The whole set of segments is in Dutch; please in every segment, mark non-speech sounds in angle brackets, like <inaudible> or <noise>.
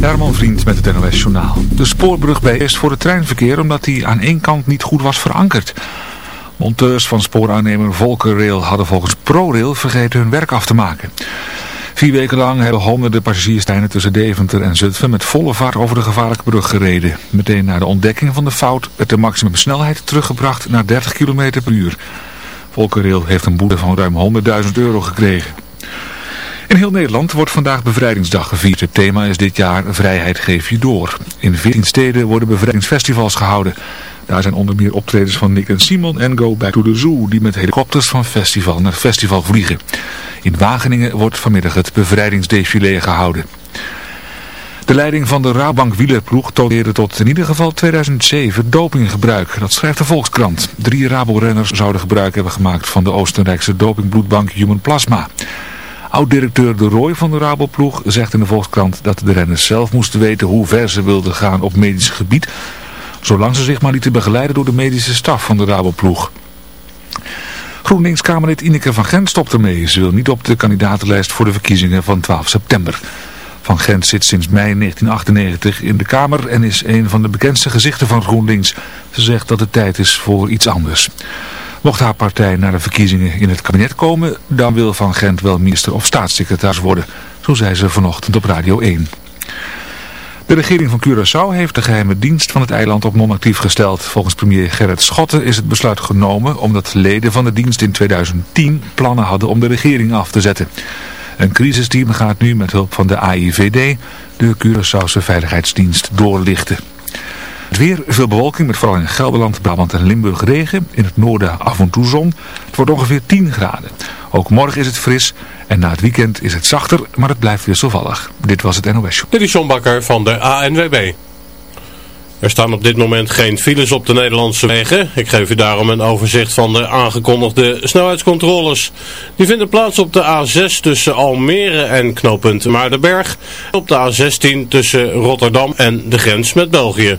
Herman Vriend met het NOS Journaal. De spoorbrug bij is voor het treinverkeer omdat die aan één kant niet goed was verankerd. Monteurs van spooraannemer Volkerrail hadden volgens ProRail vergeten hun werk af te maken. Vier weken lang hebben honderden passagierstreinen tussen Deventer en Zutphen met volle vaart over de gevaarlijke brug gereden. Meteen na de ontdekking van de fout werd de maximumsnelheid teruggebracht naar 30 km per uur. Volkerrail heeft een boete van ruim 100.000 euro gekregen. In heel Nederland wordt vandaag Bevrijdingsdag gevierd. Het thema is dit jaar Vrijheid geef je door. In 14 steden worden bevrijdingsfestivals gehouden. Daar zijn onder meer optredens van Nick en Simon en Go Back to the Zoo... die met helikopters van festival naar festival vliegen. In Wageningen wordt vanmiddag het bevrijdingsdefilé gehouden. De leiding van de Rabank wielerploeg tolereerde tot in ieder geval 2007 dopinggebruik. Dat schrijft de Volkskrant. Drie Rabo-renners zouden gebruik hebben gemaakt van de Oostenrijkse dopingbloedbank Human Plasma. Oud-directeur De Roy van de Raboploeg zegt in de Volkskrant dat de renners zelf moesten weten hoe ver ze wilden gaan op medisch gebied, zolang ze zich maar lieten begeleiden door de medische staf van de Raboploeg. GroenLinks-Kamerlid Ineke van Gent stopt ermee. Ze wil niet op de kandidatenlijst voor de verkiezingen van 12 september. Van Gent zit sinds mei 1998 in de Kamer en is een van de bekendste gezichten van GroenLinks. Ze zegt dat het tijd is voor iets anders. Mocht haar partij naar de verkiezingen in het kabinet komen, dan wil Van Gent wel minister of staatssecretaris worden. Zo zei ze vanochtend op Radio 1. De regering van Curaçao heeft de geheime dienst van het eiland op non-actief gesteld. Volgens premier Gerrit Schotten is het besluit genomen omdat leden van de dienst in 2010 plannen hadden om de regering af te zetten. Een crisisteam gaat nu met hulp van de AIVD de Curaçaose Veiligheidsdienst doorlichten. Het weer, veel bewolking met vooral in Gelderland, Brabant en Limburg regen. In het noorden af en toe zon. Het wordt ongeveer 10 graden. Ook morgen is het fris en na het weekend is het zachter, maar het blijft wisselvallig. Dit was het NOS Show. Dit is John Bakker van de ANWB. Er staan op dit moment geen files op de Nederlandse wegen. Ik geef u daarom een overzicht van de aangekondigde snelheidscontroles. Die vinden plaats op de A6 tussen Almere en knooppunt Maardenberg. Op de A16 tussen Rotterdam en de grens met België.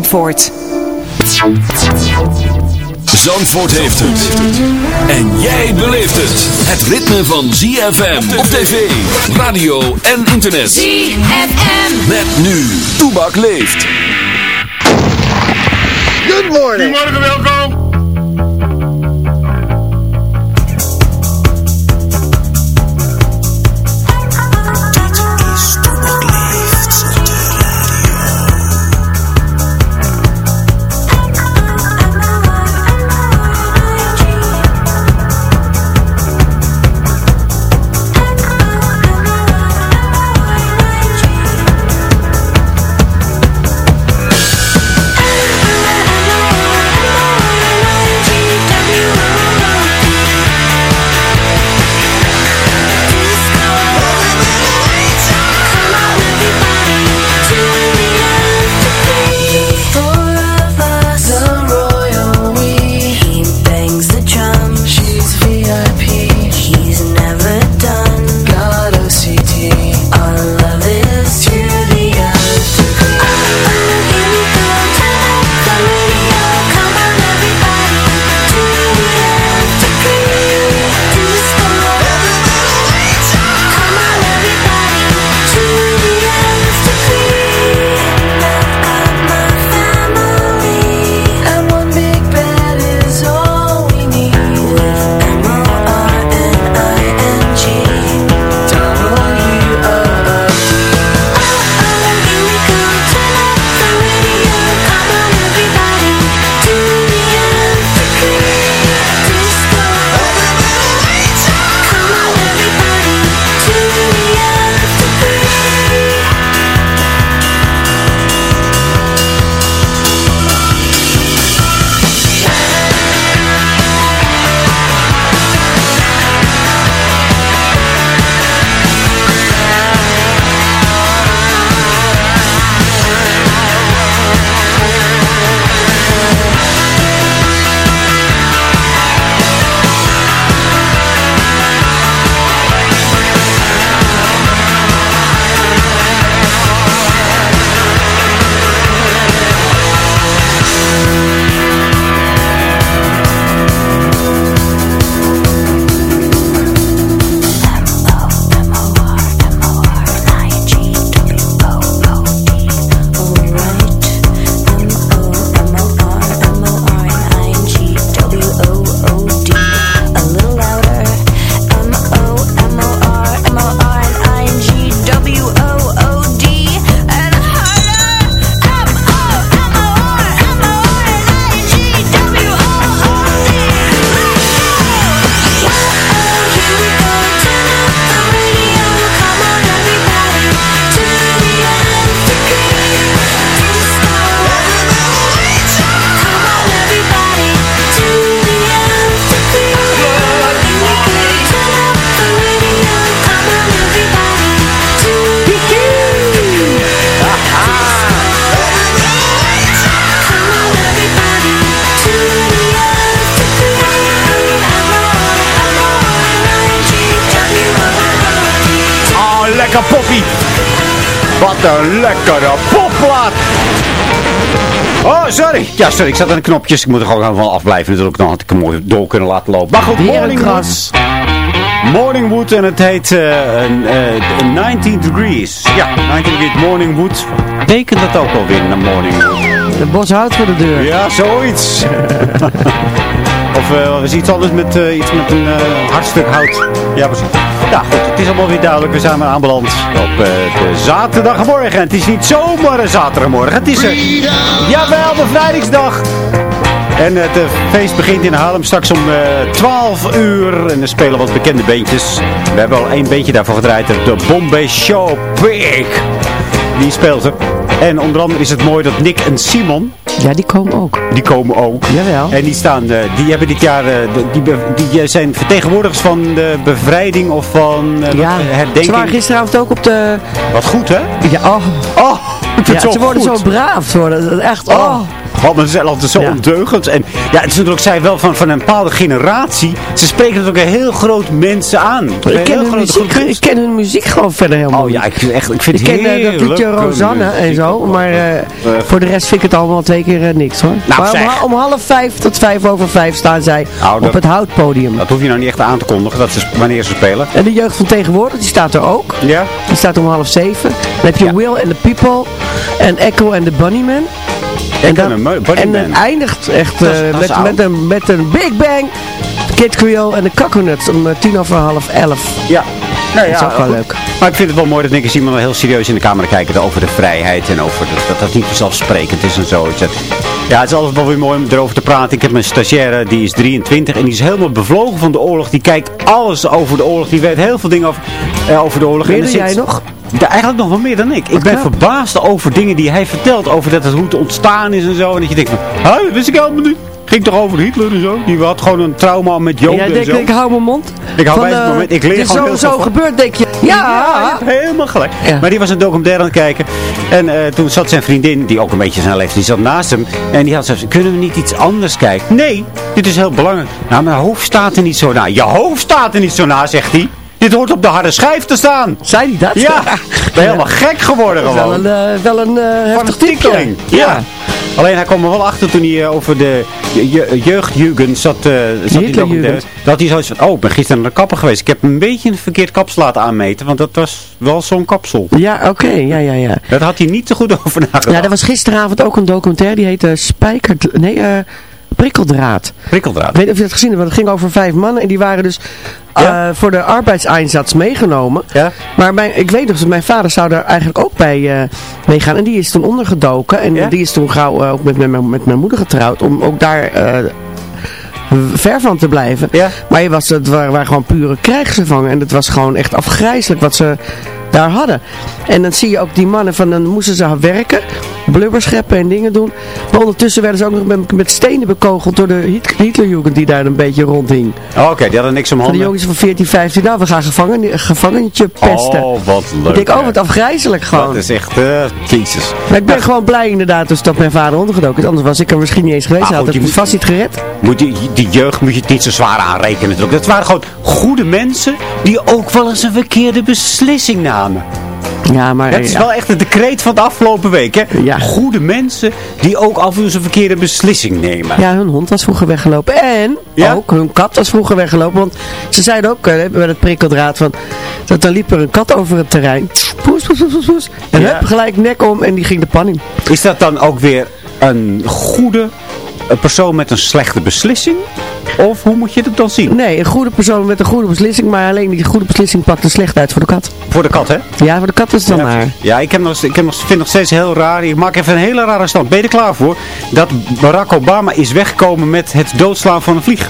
Zandvoort. Zandvoort heeft het. En jij beleeft het. Het ritme van ZFM op tv, radio en internet. ZFM. Met nu. Toebak leeft. Good morning. Goedemorgen, welkom. Sorry. Ja, sorry. Ik zat aan de knopjes. Ik moet er gewoon van afblijven natuurlijk. Dan had ik hem mooi door kunnen laten lopen. Maar goed, Morningwood. Morningwood en het heet uh, uh, 19 degrees. Ja, 19 degrees Morningwood. Betekent dat ook alweer, een Morningwood? De boshout voor de deur. Ja, zoiets. <laughs> of uh, is iets anders met, uh, iets met een hartstuk hout. Ja, precies. Ja, goed. Het is allemaal weer duidelijk. We zijn weer aanbeland op de zaterdagmorgen. Het is niet zomaar een zaterdagmorgen. Het is een... Jawel, bevrijdingsdag. En het feest begint in Haarlem straks om 12 uur. En er spelen wat bekende beentjes. We hebben al één beentje daarvoor gedraaid. De Bombay Show Pig. Die speelt er. En onder andere is het mooi dat Nick en Simon... Ja, die komen ook. Die komen ook. Jawel. En die staan, uh, die hebben dit jaar, uh, die, die, die, zijn vertegenwoordigers van de bevrijding of van ja, herdenking. Ze waren gisteravond ook op de... Wat goed, hè? Ja, oh. Oh, ja, ze worden zo braaf. Ze worden echt, oh. oh. Wat men zelf altijd zo ja. ondeugend. En ja, het is natuurlijk, zij wel van, van een bepaalde generatie. Ze spreken natuurlijk een heel groot mensen aan. Ik ken, hun muziek, ik ken hun muziek gewoon verder helemaal Oh ja, ik, echt, ik vind ik het ken heel dat liedje Rosanne en zo. Maar uh, uh, voor de rest vind ik het allemaal twee keer uh, niks hoor. Nou, maar om, om, half vijf tot vijf over vijf staan zij nou, op dat, het houtpodium. Dat hoef je nou niet echt aan te kondigen, dat is wanneer ze spelen. En de jeugd van tegenwoordig, die staat er ook. Ja. Die staat om half zeven. Dan heb je ja. Will and the People en Echo and the Bunnymen. En, dan, en dan eindigt echt uh, met, met, een, met een Big Bang, Kid Creole en de Coconuts om uh, tien over half elf. Ja. Nou ja, dat is ook wel goed. leuk. Maar ik vind het wel mooi dat Nick en Simon wel heel serieus in de camera kijken over de vrijheid en over de, dat dat niet vanzelfsprekend is en zo. Ja, het is altijd wel weer mooi om erover te praten. Ik heb mijn stagiaire, die is 23 en die is helemaal bevlogen van de oorlog. Die kijkt alles over de oorlog. Die weet heel veel dingen over, uh, over de oorlog. Meer dan jij nog? Ja, eigenlijk nog wel meer dan ik. Ik ben verbaasd over dingen die hij vertelt. Over dat het, hoe het ontstaan is en zo. En dat je denkt van, dat wist ik helemaal niet. Ging toch over Hitler en zo? Die had gewoon een trauma met Joden ja, en denk, zo. Ik hou mijn mond. Ik hou bij het moment. Ik leer gewoon zo, zo gebeurt, denk je. Ja, Ja, je hebt helemaal gelijk. Ja. Maar die was een documentaire aan het kijken. En uh, toen zat zijn vriendin, die ook een beetje zijn leeftijd, die zat naast hem. En die had gezegd, kunnen we niet iets anders kijken? Nee, dit is heel belangrijk. Nou, mijn hoofd staat er niet zo na. Je hoofd staat er niet zo na, zegt hij. Dit hoort op de harde schijf te staan. Zei hij dat? Ja, <laughs> ben helemaal gek geworden Dat is wel gewoon. een, uh, wel een uh, heftig tikkeling. Ja. Alleen hij kwam er wel achter toen hij uh, over de je, je, jeugdjugend zat. Uh, zat hij Hitlerjugend. dat hij zoiets van, oh, ik ben gisteren naar de kapper geweest. Ik heb een beetje een verkeerd kapsel laten aanmeten. Want dat was wel zo'n kapsel. Ja, oké. Ja, ja, ja. Daar had hij niet te goed <laughs> over nagedacht. Ja, er was gisteravond ook een documentaire. Die heette Spijker... Nee, eh... Prikkeldraad. Prikkeldraad. Ik weet niet of je het gezien hebt, want het ging over vijf mannen. En die waren dus Ja. uh, voor de arbeidseinsatz meegenomen. Ja? Maar mijn, ik weet nog, dat mijn vader zou daar eigenlijk ook bij uh, meegaan. En die is toen ondergedoken. En Ja? die is toen gauw uh, ook met, met, met mijn moeder getrouwd. Om ook daar ver van te blijven. Ja. Maar je was, het waren, waren gewoon pure krijgsgevangen. En het was gewoon echt afgrijzelijk wat ze daar hadden. En dan zie je ook die mannen van, dan moesten ze werken, blubbers scheppen en dingen doen. Maar ondertussen werden ze ook nog met, met stenen bekogeld door de Hit- Hitlerjugend die daar een beetje rondhing. Oh, Oké, die hadden niks om Van die handen. jongens van 14, 15, nou we gaan gevangen, gevangentje pesten. Oh, wat leuk. ik denk, oh wat afgrijzelijk gewoon. Dat is echt, uh, jezus. Maar ik ben gewoon blij inderdaad dus dat mijn vader ondergedoken is. Anders was ik er misschien niet eens geweest. Maar Hij had het vast niet gered. Moet je, die jeugd moet je het niet zo zwaar aanrekenen natuurlijk. Dat waren gewoon goede mensen die ook wel eens een verkeerde beslissing namen. Ja, maar... Dat is ja. wel echt het decreet van de afgelopen week. Hè? Ja. Goede mensen die ook af en toe een verkeerde beslissing nemen. Ja, hun hond was vroeger weggelopen. En Ja? ook hun kat was vroeger weggelopen. Want ze zeiden ook eh, bij het prikkeldraad van... Dat dan liep er een kat over het terrein. Poes, poes, poes, poes, poes. En hup, gelijk nek om en die ging de pan in. Is dat dan ook weer een goede een persoon met een slechte beslissing? Of hoe moet je het dan zien? Nee, een goede persoon met een goede beslissing. Maar alleen die goede beslissing pakt er slecht uit voor de kat. Voor de kat, hè? Ja, voor de kat is het dan ja, maar. Ja, ik, heb nog, ik heb nog, vind nog steeds heel raar. Ik maak even een hele rare stand. Ben je er klaar voor? Dat Barack Obama is weggekomen met het doodslaan van een vlieg.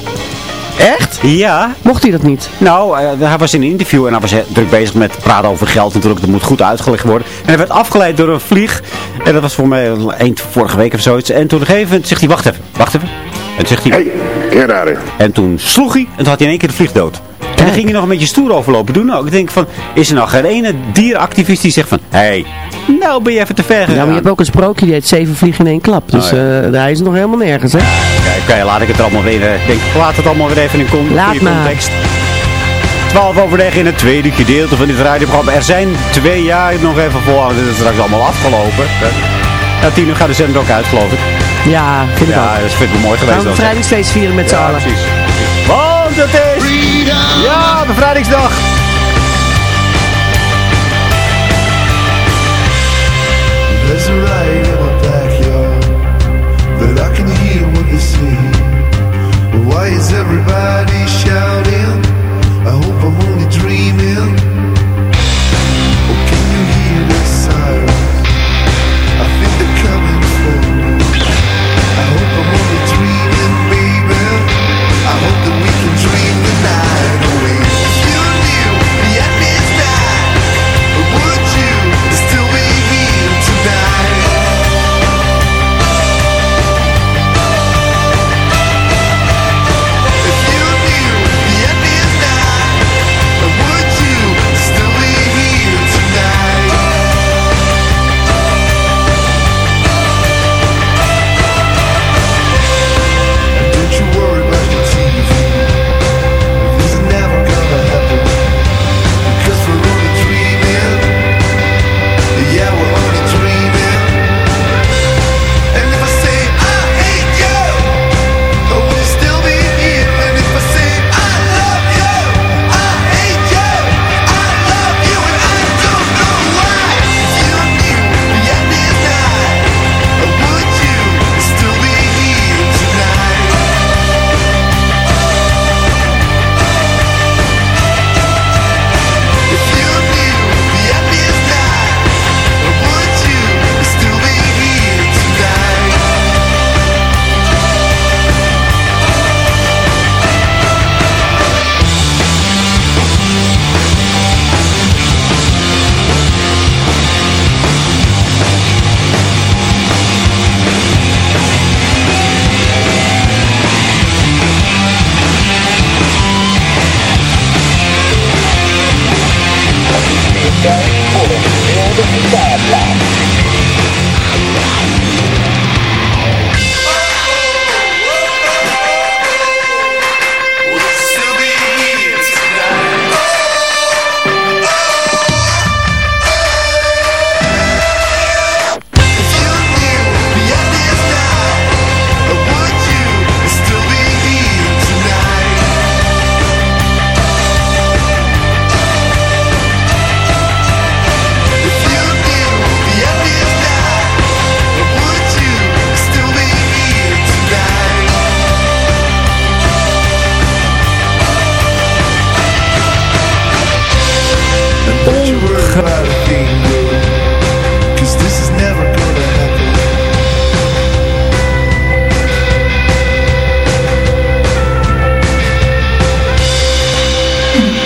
Echt? Ja, Mocht hij dat niet? nou, eh, hij was in een interview en hij was heel druk bezig met praten over geld natuurlijk. Dat moet goed uitgelegd worden. En hij werd afgeleid door een vlieg. En dat was voor mij eind vorige week of zoiets. En toen op een gegeven moment zegt hij, wacht even, wacht even. En toen zegt hij, Hey, here. en toen sloeg hij en toen had hij in één keer de vlieg dood. En dan ging hij nog een beetje stoer overlopen doen. Nou, ik denk van, is er nou geen ene dierenactivist die zegt van, hé, hey, nou ben je even te ver gegaan. Ja, maar je hebt ook een sprookje die heet zeven vliegen in één klap. Dus Oh, ja. eh, hij is nog helemaal nergens, hè? Kijk, laat ik het er allemaal weer, ik denk, laat het allemaal weer even in Laat goede maar. context. 12 over 9 in het tweede gedeelte van dit radioprogramma. Er zijn twee jaar nog even volhouden. Dit is straks allemaal afgelopen. Ja, tien uur gaat de zender ook uit, geloof ik. Ja, vind ik Ja, ook. dat vind ik wel mooi geweest. Gaan we hè. bevrijdingsfeest vieren met z'n Ja, allen. precies. Want het is... Ja, bevrijdingsdag. Hear what they say. Why is everybody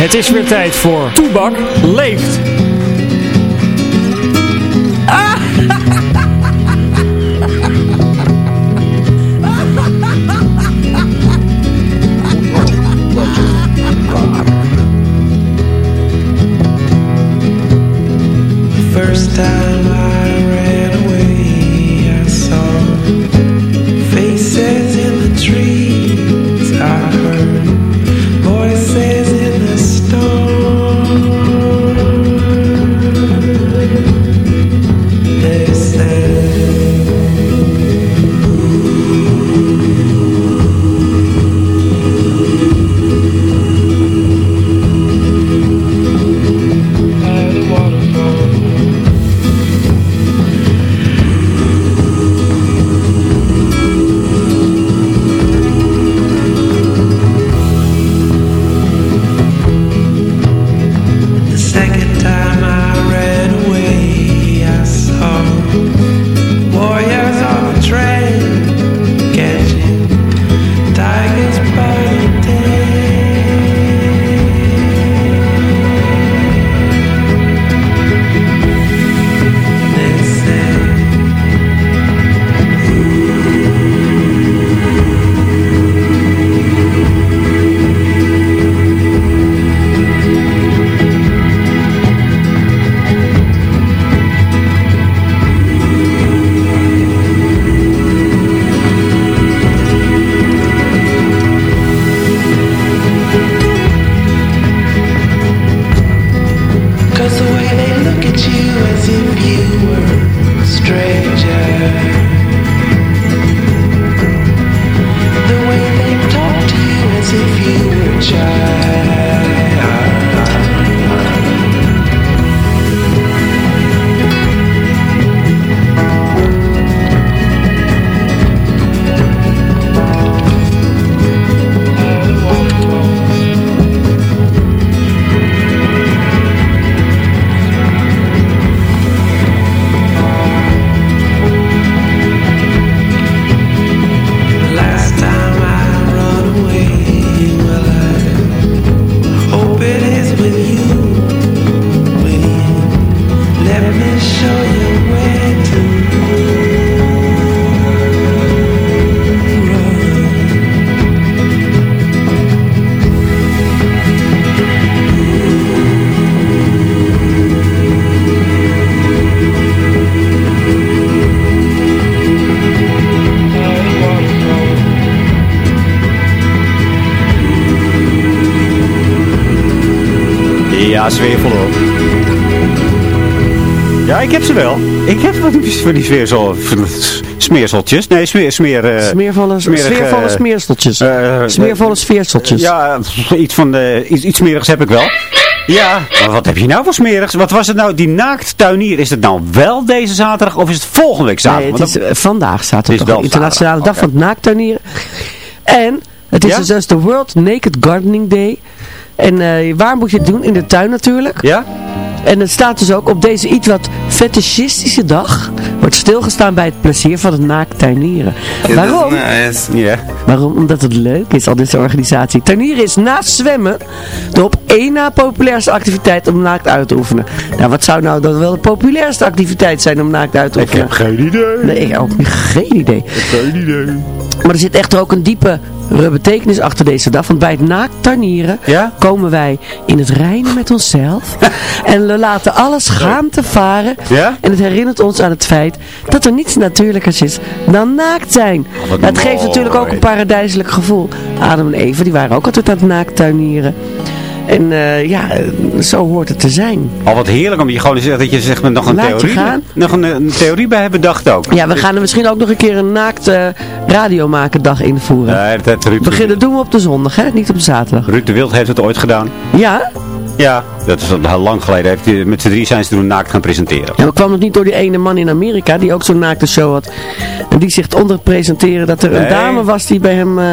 Het is weer tijd voor Toebak leeft. <laughs> van die, sfeersel, smeerseltjes. Nee, smeer, smeer, eh, Smeervolle, sfeervolle smeersteltjes. eh, eh, Smeervolle sfeerseltjes. Ja, pff, iets, van de, iets, iets smerigs heb ik wel. Ja, maar wat heb je nou voor smerigs? Wat was het nou, die naakt tuinier? Is het nou wel deze zaterdag of is het volgende week zaterdag? Nee, het is, eh, vandaag er wel de internationale zaterdag, dag van het naaktuinieren. En het is Ja? dus, dus de World Naked Gardening Day. En eh, waar moet je het doen? In de tuin natuurlijk. Ja? En het staat dus ook op deze iets wat fetishistische dag. Wordt stilgestaan bij het plezier van het naaktuinieren. Waarom? Ja. Waarom? Omdat het leuk is, al deze organisatie. Tuinieren is naast zwemmen de op één na populairste activiteit om naakt uit te oefenen. Nou, wat zou nou dan wel de populairste activiteit zijn om naakt uit te Ik oefenen? heb geen idee. Nee, ik heb ook geen idee. Geen idee. Maar er zit echter ook een diepe betekenis achter deze dag. Want bij het naakt Ja? komen wij in het reinen met onszelf. <laughs> en we laten alle schaamte varen. Ja? En het herinnert ons aan het feit dat er niets natuurlijkers is dan naakt zijn. Oh, Ja, het geeft natuurlijk ook een paradijselijk gevoel. Adam en Eva die waren ook altijd aan het naakt tuinieren. En eh, ja, zo hoort het te zijn. Al wat heerlijk om je gewoon zegt dat je zegt met nog een Laat theorie, gaan. nog een, een theorie bij hebben bedacht ook. Ja, we gaan er misschien ook nog een keer een naakt eh radiomakerdag invoeren. Nee, dat Ruud, Beginnen doen we op de zondag, hè? Niet op de zaterdag. Ruud de Wild heeft het ooit gedaan. Ja? Ja, dat is al heel lang geleden. Heeft hij, met z'n drie zijn ze toen naakt gaan presenteren. Ja, maar kwam het niet door die ene man in Amerika die ook zo'n naakte show had. En die zich onder presenteren dat er een dame was die bij hem... eh,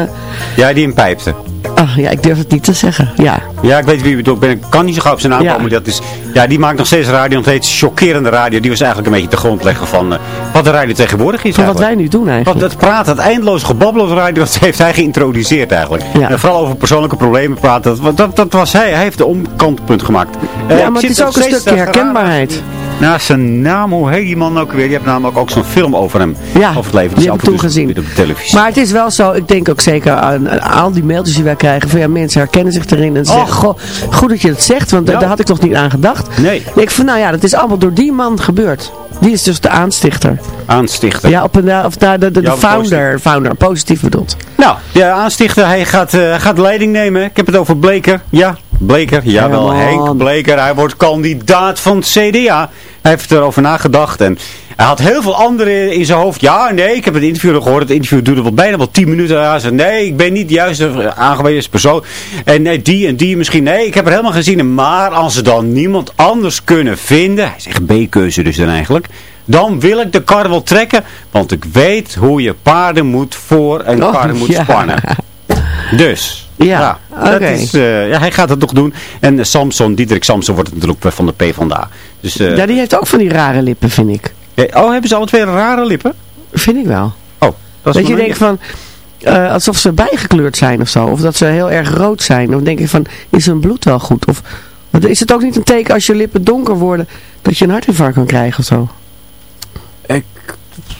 Ja, die hem pijpte. Ah, ja, ik durf het niet te zeggen. Ja. Ja, ik weet wie je bedoelt. Ik ben- ik kan niet zo gauw op zijn naam Ja. komen. Dat is, ja, die maakt nog steeds radio. Nog steeds chockerende radio. Die was eigenlijk een beetje de grondlegger van eh, wat de radio tegenwoordig is Van wat wij nu doen eigenlijk. Want het praten, het eindeloze gebabbel op de radio, <laughs> dat heeft hij geïntroduceerd eigenlijk. Ja. En vooral over persoonlijke problemen praten. Dat, dat, dat was hij. Hij heeft de omkantpunt gemaakt. Eh, ja, ik maar het is ook een stukje herkenbaarheid. Nou, zijn naam, hoe heet die man ook weer? Je hebt namelijk ook zo'n film over hem. Ja, over het leven. die heb ik toen toe gezien. op de televisie. Maar het is wel zo, ik denk ook zeker aan, aan al die mailtjes die wij krijgen. Van ja, mensen herkennen zich erin. En ze zeggen, goh, goed dat je dat zegt, want daar- Ja. daar had ik toch niet aan gedacht. Nee. Ik van, nou ja, dat is allemaal door die man gebeurd. Die is dus de aanstichter. Aanstichter. Ja, op een, of daar de, de, de Ja, founder, founder, positief bedoeld. Nou, de aanstichter, hij gaat, eh, gaat leiding nemen. Ik heb het over Bleker. Ja, Bleker. Jawel, Ja. Henk Bleker. Hij wordt kandidaat van het CDA. Hij heeft erover nagedacht en hij had heel veel anderen in zijn hoofd. Ja, nee, ik heb het interview nog gehoord. Het interview duurde wel bijna wel 10 minuten. Hij zei, nee, ik ben niet de juiste aangewezen persoon. En nee, die en die misschien. Nee, ik heb er helemaal in. Maar als ze dan niemand anders kunnen vinden. Hij zegt B-keuze dus dan eigenlijk. Dan wil ik de kar wel trekken. Want ik weet hoe je paarden moet voor en Oh, paarden moet ja. spannen. <laughs> Dus. Ja, dat is, eh, ja, hij gaat het nog doen. En Samson, Diederik Samson wordt het natuurlijk van de PvdA. Dus, eh, Ja, die heeft ook van die rare lippen, vind ik. eh, oh, hebben ze alle twee rare lippen? Vind ik wel. Oh, dat is Dat je denkt van, eh, alsof ze bijgekleurd zijn of zo. Of dat ze heel erg rood zijn. Dan denk je van, is hun bloed wel goed? Of is het ook niet een teken als je lippen donker worden, dat je een hartinfarct kan krijgen of zo? Ik,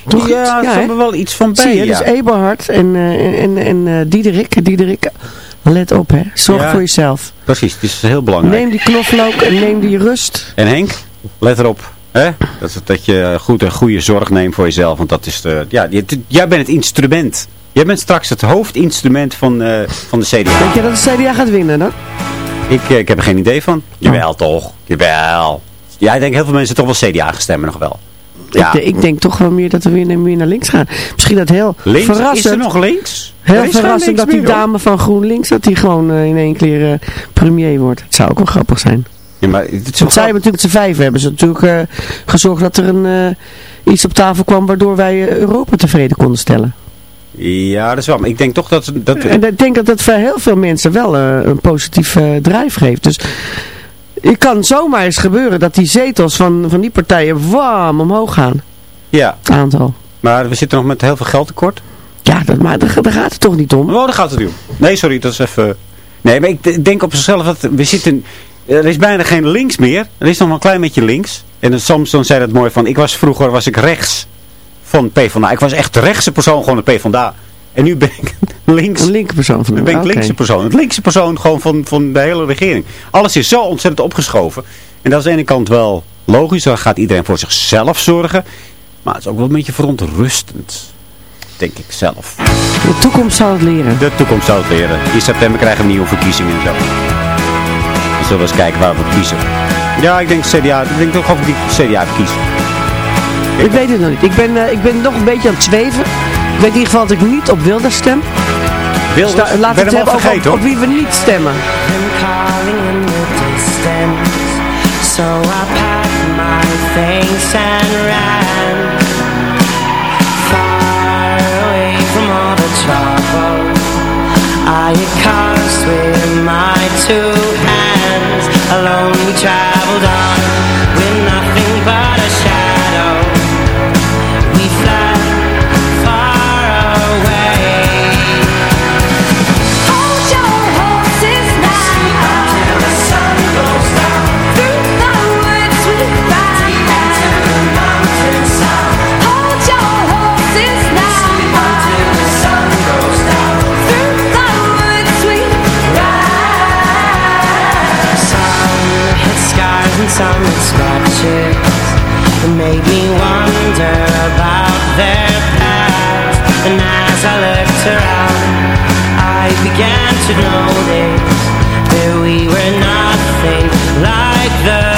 Toch ja, iets? Ja, er wel iets van bij. Zie je, ja. dus Eberhard en, eh, en, en eh, Diederik, Diederik, let op hè. Zorg Ja. voor jezelf. Precies, het is heel belangrijk. Neem die knoflook en neem die rust. En Henk, let erop. Hè? Dat, dat je goed een goede zorg neemt voor jezelf. Want dat is de, ja, jij bent het instrument. Jij bent straks het hoofdinstrument van, eh, van de CDA. Denk je dat de CDA gaat winnen dan? Ik, ik heb er geen idee van. Jawel toch? Jawel. Ja, ik denk heel veel mensen toch wel CDA gaan stemmen nog wel. Ja. Ik, de- ik denk toch wel meer dat we weer, meer naar links gaan. Misschien dat heel Links? verrassend. Is er nog links? Heel verrassend dat die dame van GroenLinks, dat die gewoon eh, in één keer eh, premier wordt. Het zou ook wel grappig zijn. Ja, maar het Want zij hebben natuurlijk z'n vijf hebben ze natuurlijk eh, gezorgd dat er een, iets op tafel kwam waardoor wij Europa tevreden konden stellen. Ja, dat is wel. Maar ik denk toch dat... dat En ik denk dat dat voor heel veel mensen wel een positief drijf geeft. Dus het kan zomaar eens gebeuren dat die zetels van, van die partijen wam omhoog gaan. ja, Het aantal. maar we zitten nog met heel veel geld tekort. Ja, dat, maar daar, daar gaat het toch niet om. Oh, daar gaat het niet om. Nee, sorry, dat is even... Nee, maar ik denk op zichzelf dat we zitten... Er is bijna geen links meer. Er is nog maar een klein beetje links. En dan Samson zei dat mooi van... Ik was vroeger was ik rechts van PvdA. Ik was echt de rechtse persoon gewoon de PvdA. En nu ben ik links... Een linkerpersoon van Nu de ben ik linkse persoon. Het linkse persoon gewoon van, van de hele regering. Alles is zo ontzettend opgeschoven. En dat is aan de ene kant wel logisch. Dan gaat iedereen voor zichzelf zorgen. Maar het is ook wel een beetje verontrustend. Denk ik zelf. De toekomst zal het leren. De toekomst zal het leren. In september krijgen we nieuwe verkiezingen en zo. Dus zullen we eens kijken waar we kiezen. Ja, ik denk CDA. Ik denk toch over die CDA kiezen. Ik weet het nog niet. Ik ben, eh, ik ben nog een beetje aan het zweven. Ik weet in ieder geval dat ik niet op Wilders stem. Wilders, Sta- laten we ben het hebben over vergeten op, op wie we niet stemmen. and calling in the distance. So I packed my things and ran far away from all the trouble. I had caused with my two hands. Alone we traveled on some scratches It made me wonder about their past. And as I looked around I began to notice That we were nothing like the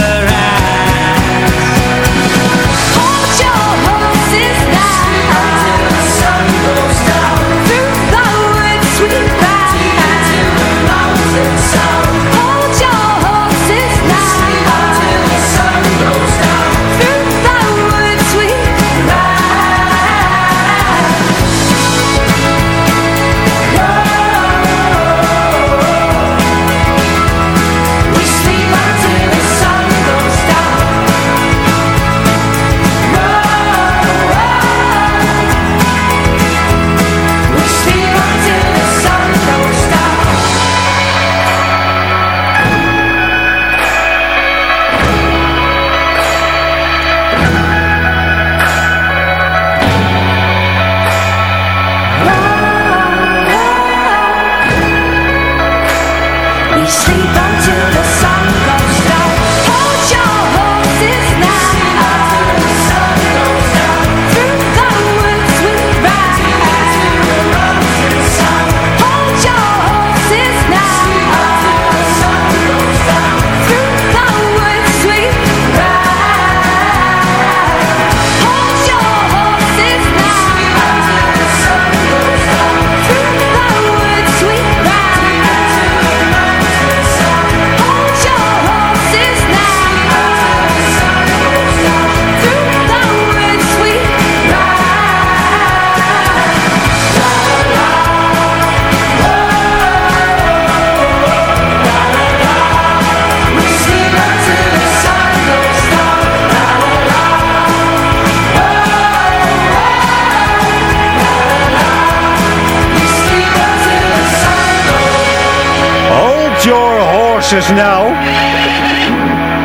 now.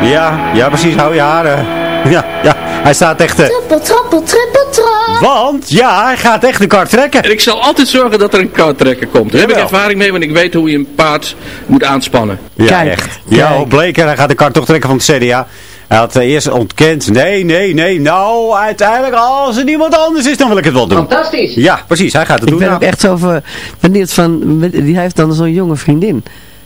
Ja, ja precies. Hou je haren. Ja, ja. Hij staat echt... eh, Trippel, trappel, trippel, trap. want, ja, hij gaat echt de kar trekken. En ik zal altijd zorgen dat er een karttrekker komt. Daar heb ik ervaring mee, want ik weet hoe je een paard moet aanspannen. Ja, Kijk, echt. Ja, kijk. op Bleker, hij gaat de kar toch trekken van het CDA. Hij had eh, eerst ontkend. Nee, nee, nee. Nou, uiteindelijk, als er niemand anders is, dan wil ik het wel doen. Fantastisch. Ja, precies. Hij gaat het Ik doen. ben Nou, ook echt zo ver- benieuwd van, die heeft dan zo'n jonge vriendin.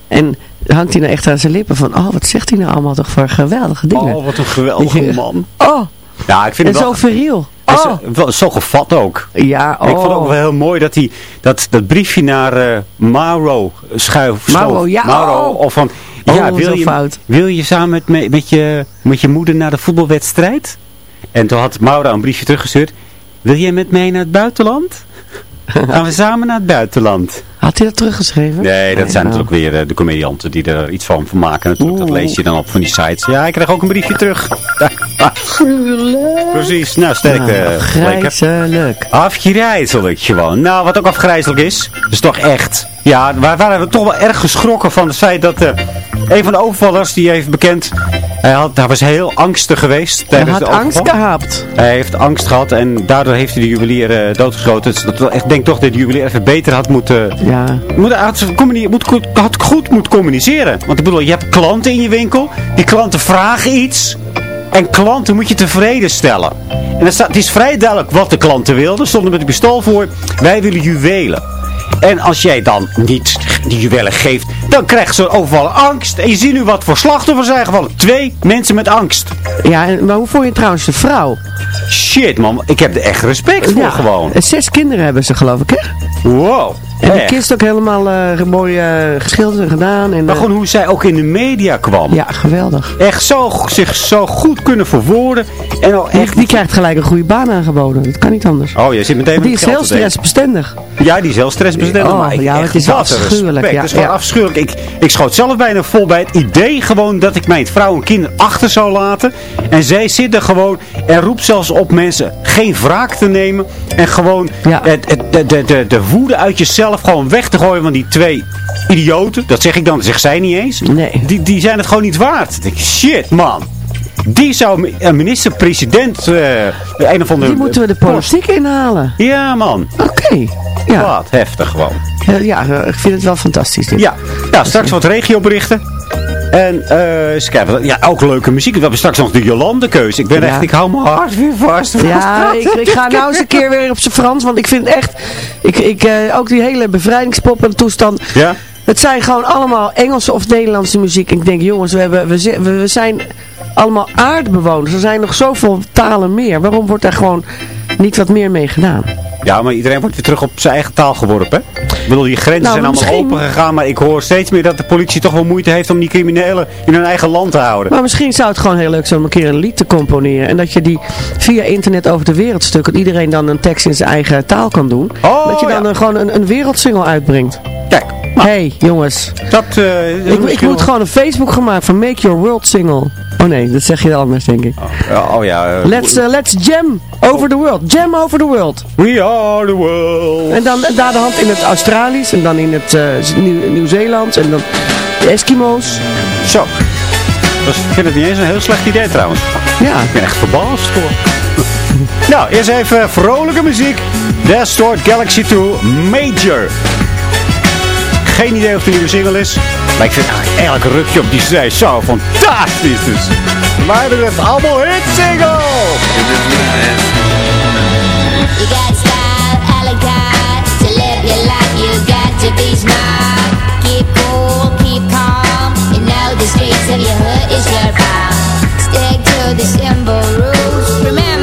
En hangt hij nou echt aan zijn lippen van, oh wat zegt hij nou allemaal toch voor geweldige dingen. Oh, wat een geweldige man. Oh, Ja, ik vind en het zo wel... hij is, Oh, zo gevat ook. ja, oh. Ik vond het ook wel heel mooi dat hij dat, dat briefje naar eh Mauro schuif. Mauro, ja, Mauro, oh. of van, Oh, ja, wil zo je, fout. wil je samen met, me, met, je, met je moeder naar de voetbalwedstrijd? En toen had Mauro een briefje teruggestuurd. Wil jij met mij naar het buitenland? <laughs> Gaan we samen naar het buitenland? Had hij dat teruggeschreven? Nee, dat zijn nou. natuurlijk weer eh, de comedianten die er iets van van maken. Natuurlijk. Dat lees je dan op van die sites. Ja, ik krijg ook een briefje terug. Precies, nou sterk. Nou, eh, Bleker. Grijzelijk. Afgrijzelijk gewoon. Nou, wat ook afgrijzelijk is, is toch echt. Ja, wij waren toch wel erg geschrokken van het feit dat eh, een van de overvallers, die heeft bekend, hij, had, hij was heel angstig geweest Hij had angst gehad. Hij heeft angst gehad en daardoor heeft hij de juwelier eh, doodgeschoten. Dus dat, ik denk toch dat de juwelier even beter had moeten... Ja. Moet, had, communi- moet, had goed moeten communiceren. Want ik bedoel, je hebt klanten in je winkel. Die klanten vragen iets. En klanten moet je tevreden stellen. En het, staat, het is vrij duidelijk wat de klanten wilden. Er stond er met een pistool voor. Wij willen juwelen. En als jij dan niet die juwelen geeft, dan krijgt ze overal angst. En je ziet nu wat voor slachtoffers zijn gevallen. Twee mensen met angst. Ja, en- maar hoe vond je trouwens de vrouw? Shit man, ik heb er echt respect voor gewoon. Zes kinderen hebben ze geloof ik, hè? Wow. En de echt. kist ook helemaal eh, mooi eh, geschilderd en gedaan. En, Maar eh, gewoon hoe zij ook in de media kwam. Ja, geweldig. Echt zo, zich zo goed kunnen verwoorden. En al Die, echt... die krijgt gelijk een goede baan aangeboden. Dat kan niet anders. Oh, je zit meteen met Die is heel stressbestendig. Ja, die is heel stressbestendig. Oh, maar ja, het is wel afschuwelijk, ja, het is gewoon ja. afschuwelijk. Ik, ik schoot zelf bijna vol bij het idee gewoon dat ik mijn vrouw en kinderen achter zou laten. En zij zit er gewoon en roept zelfs op mensen geen wraak te nemen. En gewoon Ja. de, de, de, de woede uit jezelf gewoon weg te gooien van die twee idioten. Dat zeg ik dan, dat zegt zij niet eens. Nee. Die, die zijn het gewoon niet waard. Ik denk, shit man. Die zou een minister-president, eh, een of andere... Die moeten we de politiek inhalen. Ja man. Oké. Ja. Wat heftig gewoon. Eh, ja, eh, ik vind het wel fantastisch dit. Ja, ja straks wat regioberichten. En eh eens kijken, ja, ook leuke muziek. We hebben straks nog de Jolande-keuze. Ik ben Ja. echt, ik hou mijn hart weer vast. Ja, ik, ik ga nou eens een keer weer op zijn Frans, want ik vind echt, ik, ik, eh, ook die hele bevrijdingspop en toestand, Ja? het zijn gewoon allemaal Engelse of Nederlandse muziek. Ik denk, jongens, we, hebben, we, we zijn allemaal aardbewoners. Er zijn nog zoveel talen meer. Waarom wordt daar gewoon niet wat meer mee gedaan? Ja, maar iedereen wordt weer terug op zijn eigen taal geworpen. hè? Ik bedoel, die grenzen Nou, zijn allemaal misschien- open gegaan. Maar ik hoor steeds meer dat de politie toch wel moeite heeft om die criminelen in hun eigen land te houden. Maar misschien zou het gewoon heel leuk zijn om een keer een lied te componeren. En dat je die via internet over de wereld stukt. Dat iedereen dan een tekst in zijn eigen taal kan doen. Oh, dat je dan ja. een, gewoon een, een wereldsingle uitbrengt. Kijk, Hé, hey, jongens. dat... eh, Ik, ik moet gewoon een Facebook gemaakt van Make Your World Single. Oh nee, dat zeg je anders denk ik. Oh, oh ja. eh, Let's, eh, let's jam over the world. Jam over the world. We are the world. En dan daar de hand in het Australisch. En dan in het eh, Nieuw- Nieuw-Zeeland. En dan de Eskimo's. Zo. Dus ik vind het niet eens een heel slecht idee trouwens. Ja. Ik ben echt verbaasd hoor. <laughs> nou, eerst even vrolijke muziek. Desktort Galaxy 2 Major. Geen idee of het een nieuwe single is. Maar ik vind eigenlijk elk rukje op die zij zo fantastisch. Dus. Maar het is allemaal hit single. You got style, elegant To live your life you got to be smart Keep cool, keep calm You know the streets of your hood is your farm Stick to the simple rules Remember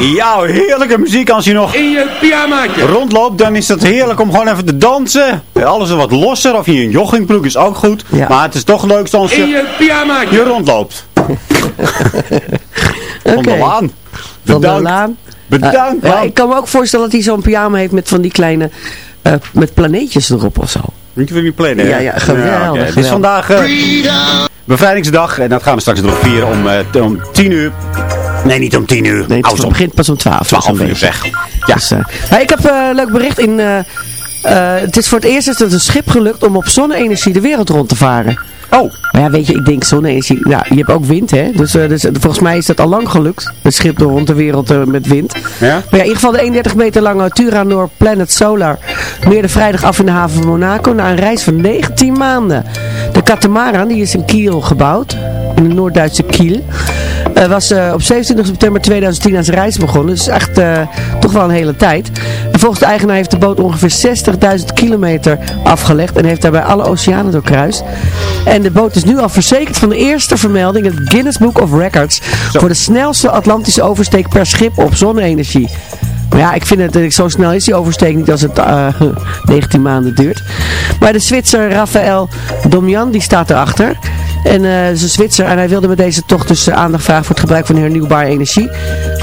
Ja, heerlijke muziek als je nog In je pyjamaatje. rondloopt. Dan is dat heerlijk om gewoon even te dansen. Alles wat losser. Of je in een joggingbroek is ook goed. Ja. Maar het is toch leuk als In je, je pyjamaatje. je rondloopt. <laughs> Van de Oké. Laan. Van Bedankt. Laan. Bedankt, Ja, man. ik kan me ook voorstellen dat hij zo'n pyjama heeft met van die kleine, eh, met planeetjes erop of zo. Moet je weer niet plannen, hè? Ja, ja, geweldig. Het is vandaag eh, bevrijdingsdag. En dat gaan we straks nog vieren om, eh, om 10 uur. Nee, niet om 10 uur. Nee, het begint pas om 12. 12 uur zeg. Ja. Dus, eh, maar ik heb eh, een leuk bericht in... eh, het is voor het eerst het een schip gelukt om op zonne-energie de wereld rond te varen. Oh. Maar ja, weet je, ik denk zonne-energie... Ja, je hebt ook wind, hè. Dus, dus volgens mij is dat al lang gelukt. Het schip door rond de wereld met wind. Ja? Maar ja, in ieder geval de 31 meter lange Turanor Planet Solar meerde vrijdag af in de haven van Monaco na een reis van 19 maanden. De katamaran, die is in Kiel gebouwd, in de Noord-Duitse Kiel, eh, was eh, op 27 september 2010 aan zijn reis begonnen. Dus echt eh, toch wel een hele tijd. En volgens de eigenaar heeft de boot ongeveer 60.000 kilometer afgelegd en heeft daarbij alle oceanen doorkruist. En de boot is nu al verzekerd van de eerste vermelding in het Guinness Book of Records voor de snelste Atlantische oversteek per schip op zonne-energie. Maar ja, ik vind het, eh, zo snel is die oversteek niet als het eh <laughs> 19 maanden duurt. Maar de Zwitser Raphaël Domjan, die staat erachter. En eh is een Zwitser en hij wilde met deze tocht dus eh, aandacht vragen voor het gebruik van hernieuwbare energie.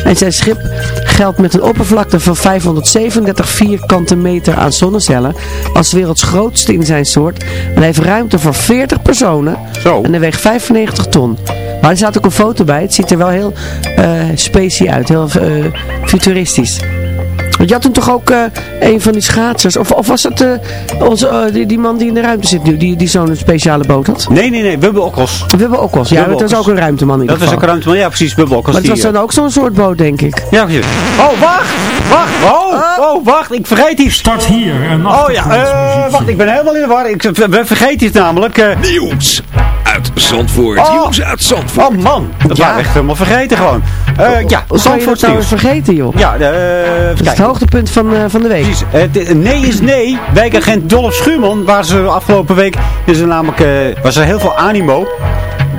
En zijn schip geldt met een oppervlakte van 537 vierkante meter aan zonnecellen. Als werelds grootste in zijn soort. En hij heeft ruimte voor 40 personen. Zo. En hij weegt 95 ton. Maar er staat ook een foto bij. Het ziet er wel heel eh specie uit. Heel eh, futuristisch. Want je had toen toch ook eh, een van die schaatsers. Of, of was het eh, onze, eh, die, die man die in de ruimte zit nu. Die, die zo'n speciale boot had. Nee, nee, nee. Wubbe Okkels. We hebben ook wel. Ja, Wubbe dat was ook een ruimteman in Dat ieder was ook geval. ruimte. Ja, precies. Wubbe Okkels. Maar het was dan ook zo'n soort boot, denk ik. Ja, precies. Oh, wacht! Wacht! Oh, oh, wacht! Ik vergeet iets. Start hier een Oh ja, eh, wacht, ik ben helemaal in de war. Ik we vergeten iets namelijk. eh, Nieuws uit Zandvoort. Oh. Nieuws uit Zandvoort. oh man, dat Ja. waren we echt helemaal vergeten gewoon. Eh, ja, Hoe kan je dat Zandvoort nou weer nieuws. vergeten, joh? Ja, even Dat is het hoogtepunt van, eh, van de week. Precies. Nee is nee. Wijkagent Dolf Schuurman, waar ze afgelopen week is er namelijk, eh, was er heel veel animo.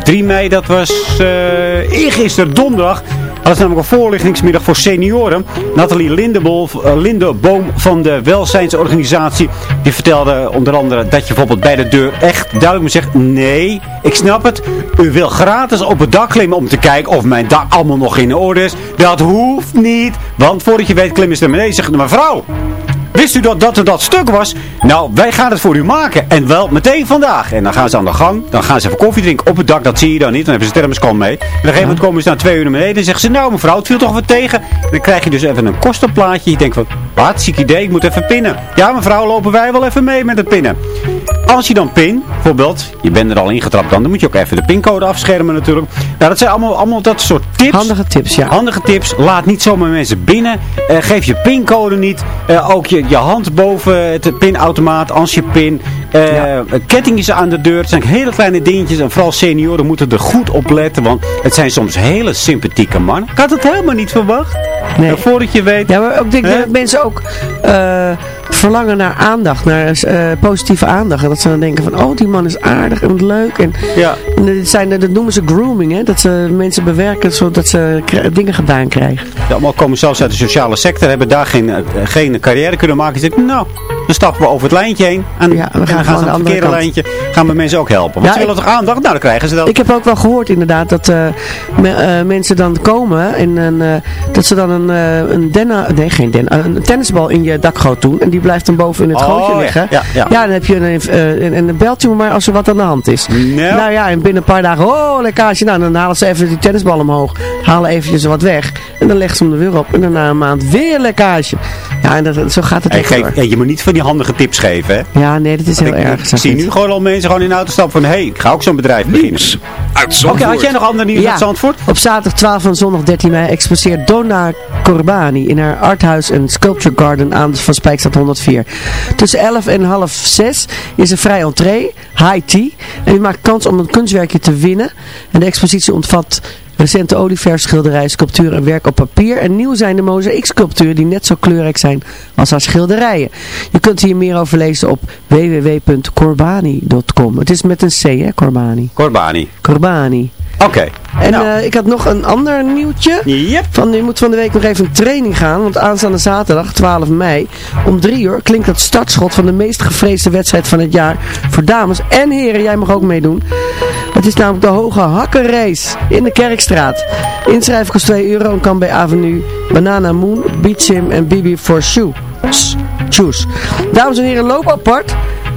3 mei, dat was eh eergisteren donderdag. Dat is namelijk een voorlichtingsmiddag voor senioren. Nathalie Lindebol, eh, Lindeboom van de welzijnsorganisatie. Die vertelde onder andere dat je bijvoorbeeld bij de deur echt duidelijk moet zeggen. Nee, ik snap het. U wil gratis op het dak klimmen om te kijken of mijn dak allemaal nog in orde is. Dat hoeft niet. Want voordat je weet klimmen ze naar beneden. Zegt mevrouw. Wist u dat dat er dat stuk was? Nou, wij gaan het voor u maken. En wel meteen vandaag. En dan gaan ze aan de gang. Dan gaan ze even koffie drinken op het dak. Dat zie je dan niet. Dan hebben ze thermoskan mee. En op een gegeven moment komen ze na twee uur naar beneden. En zeggen ze, nou mevrouw, het viel toch wat tegen. En dan krijg je dus even een kostenplaatje. Je denkt van, wat, ziek idee. Ik moet even pinnen. Ja mevrouw, lopen wij wel even mee met het pinnen. Als je dan pin, bijvoorbeeld, je bent er al ingetrapt dan, dan moet je ook even de pincode afschermen natuurlijk. Nou, dat zijn allemaal, allemaal dat soort tips. Handige tips, ja. Handige tips. Laat niet zomaar mensen binnen. Eh, geef je pincode niet. Eh, ook je, je hand boven het pinautomaat als je pin. Eh Kettingjes aan de deur. Het zijn hele kleine dingetjes. En vooral senioren moeten er goed op letten. Want het zijn soms hele sympathieke mannen. Ik had het helemaal niet verwacht. Nee. En voordat je weet... Ja, maar ook denk ik dat mensen ook eh, verlangen naar aandacht, naar eh, positieve aandacht. En dat ze dan denken van, oh die man is aardig en leuk. En, Ja. en dat, zijn, dat noemen ze grooming, hè? dat ze mensen bewerken zodat ze dingen gedaan krijgen. Ja, allemaal komen zelfs uit de sociale sector. Hebben daar geen, eh, geen carrière kunnen maken. Ze zeggen, nou, dan stappen we over het lijntje heen. En, Ja, we en gaan dan gewoon ze aan het verkeerde lijntje. Gaan we mensen ook helpen. Want Ja, ze willen toch aandacht? Nou, dan krijgen ze dat. Ik heb ook wel gehoord inderdaad dat eh, me- eh, mensen dan komen en een, eh, dat ze dan een, een denna, nee geen denna, een tennisbal in je dakgoot doen en die blijft dan boven in het Oh, gootje ja. liggen. Ja, ja. dan heb je een, en, en dan belt je me maar als er wat aan de hand is. Nou. Nou ja, en binnen een paar dagen, oh lekkage, nou dan halen ze even die tennisbal omhoog, halen eventjes wat weg en dan leggen ze hem er weer op en dan na een maand weer lekkage. Ja, en dat, zo gaat het Hey, door. hey, je moet niet van die handige tips geven, hè? Ja, nee, dat is heel ik, erg. ik zie nu gewoon al mensen gewoon in de auto stappen van... Hé, hey, ik ga ook zo'n bedrijf beginnen. Uit Oké, had jij nog ander nieuws uit Zandvoort? Op zaterdag 12 en zondag 13 mei exposeert Donna Corbani in haar arthouse en sculpture garden aan van Spijkstad 104. Tussen 11 en half 6 is een vrij entree, high tea. En u maakt kans om een kunstwerkje te winnen. En de expositie ontvat Recente olieverfschilderijen, sculptuur en werk op papier. En nieuw zijn de mozaïeksculpturen die net zo kleurrijk zijn als haar schilderijen. Je kunt hier meer over lezen op www.corbani.com. Het is met een C, hè, Corbani. Corbani. Corbani. Oké. En Nou. eh, ik had nog een ander nieuwtje. Yep. Van, je moet van de week nog even een training gaan. Want aanstaande zaterdag, 12 mei, om 3 uur klinkt het startschot van de meest gevreesde wedstrijd van het jaar. Voor dames en heren, jij mag ook meedoen. Het is namelijk de Hoge Hakkenrace in de Kerkstraat. Inschrijven kost 2 euro en kan bij Avenue Banana Moon, Beach Sim en Bibi for Shoe. Shoes. Dames en heren, loop apart.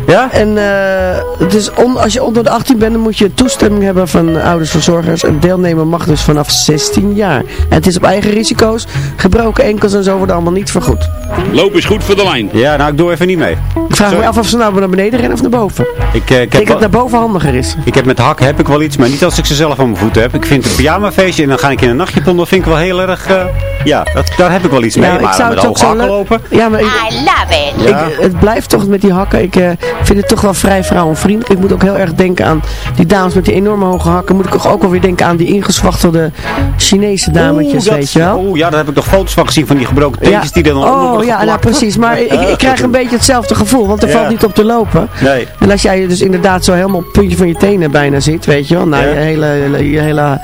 Ja? En eh, het is on- als je onder de 18 bent, dan moet je toestemming hebben van ouders verzorgers. En deelnemen mag dus vanaf 16 jaar. En het is op eigen risico's. Gebroken enkels en zo worden allemaal niet vergoed. Loop is goed voor de lijn. Ja, nou ik doe even niet mee. Ik vraag Sorry. me af of ze nou naar beneden rennen of naar boven. Ik, eh, ik, denk dat naar boven handiger is. ik heb met hakken heb ik wel iets, maar niet als ik ze zelf aan mijn voeten heb. Ik vind een pyjamafeestje en dan ga ik in een nachtje dat vind ik wel heel erg... eh, ja, dat, daar heb ik wel iets mee. Nou, ik maar zou met het ook zo lopen... Ja, maar ik, I love it. Ja. ik, het blijft toch met die hakken. Ik eh, vind het toch wel vrij vrouwenvriendelijk. Ik moet ook heel erg denken aan die dames met die enorme hoge hakken. Moet ik ook- ook wel weer denken aan die ingeswachtelde Chinese dametjes, Oeh, weet je wel. Oeh, ja, daar heb ik nog foto's van gezien van die gebroken teentjes die er dan onder Oh ja, nou precies. Maar <laughs> ik, ik krijg een beetje hetzelfde gevoel, want er Ja. valt niet op te lopen. Nee. En als jij dus inderdaad zo helemaal op het puntje van je tenen bijna zit, weet je wel. Nou, Ja. je hele, hele, je hele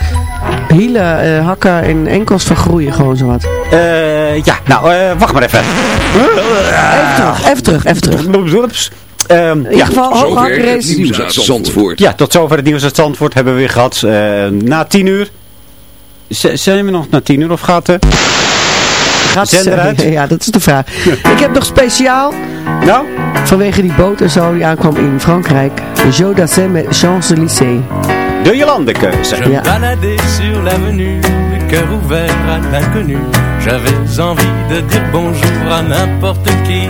hielen, eh, hakken en enkels vergroeien gewoon zo wat. Eh, ja, nou, eh, wacht maar even. Even terug, even terug, even terug. Ehm, In ieder ja. geval, hoge Zover het hakkenrace. nieuws uit Zandvoort. ja, tot zover het nieuws uit Zandvoort hebben we weer gehad. Eh, na tien uur. Z- zijn we nog na tien uur of gaat de... Gaat zender uit? <laughs> Ja, dat is de vraag. <laughs> Ik heb nog speciaal, Nou? vanwege die boot en zo die aankwam in Frankrijk, Joe Dassin met Champs-Élysées. De Jolandekeuze. Ja. baladais sur l'avenue, le cœur ouvert à l'inconnu. J'avais envie de dire bonjour à n'importe qui,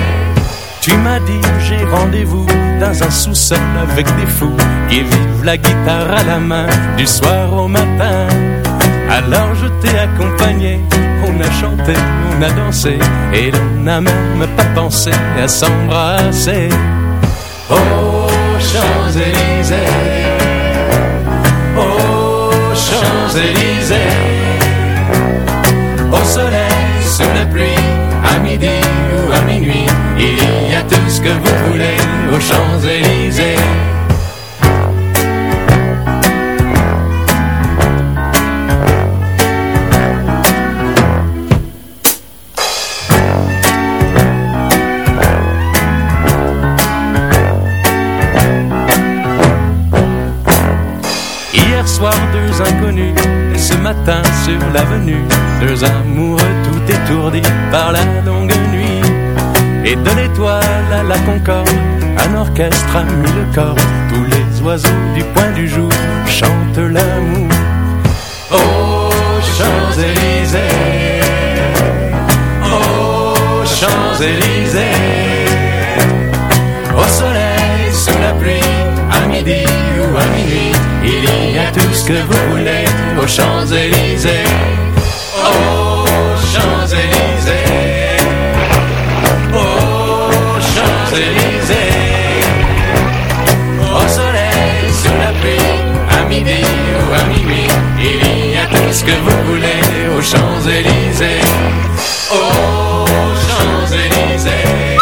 Tu m'as dit j'ai rendez-vous dans un sous-sol avec des fous qui vivent la guitare à la main du soir au matin. Alors je t'ai accompagné, on a chanté, on a dansé et l'on n'a même pas pensé à s'embrasser. Oh Champs-Élysées, oh Champs-Élysées, au soleil, sous la pluie, à midi ou à minuit, tout ce que vous voulez aux Champs-Élysées. Hier soir, deux inconnus, et ce matin sur l'avenue, deux amoureux tout étourdis par la longue nuit. Et de l'étoile à la concorde, un orchestre a mis le corps. Tous les oiseaux du point du jour chantent l'amour. Oh, Champs-Élysées, oh, Champs-Élysées, au soleil, sous la pluie, à midi ou à minuit, il y a tout ce que vous voulez aux Champs-Élysées. Oh, Champs-Élysées, ce que vous voulez aux Champs-Élysées. Oh, Champs-Élysées.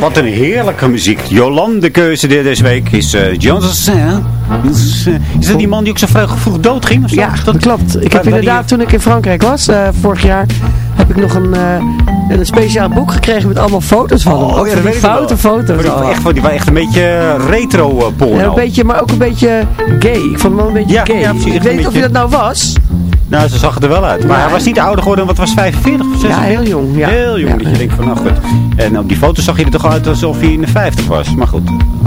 Wat een heerlijke muziek. Jolandekeuze de- deze week is uh, Johnson. Is, eh, is dat die man die ook zo vroeg, vroeg dood ging? Of zo? Ja, dat klopt. Ik heb inderdaad, toen ik in Frankrijk was, eh, vorig jaar, heb ik nog een, eh, een speciaal boek gekregen met allemaal foto's van hem. Oh, Ook ja, dat weet foute foto's. Die, echt, die waren echt een beetje retro eh, porno. Ja, een beetje, maar ook een beetje gay. Ik vond hem wel een beetje Ja, gay. ja, precies, ik weet niet of je beetje- dat nou was. Nou, ze zag het er wel uit. Maar Ja. hij was niet ouder geworden, wat was 45 of 46? Ja, heel jong. Ja. Heel jong, Ja. dat je denkt van, nou goed. En op die foto zag je er toch uit alsof hij in de 50 was. Maar goed,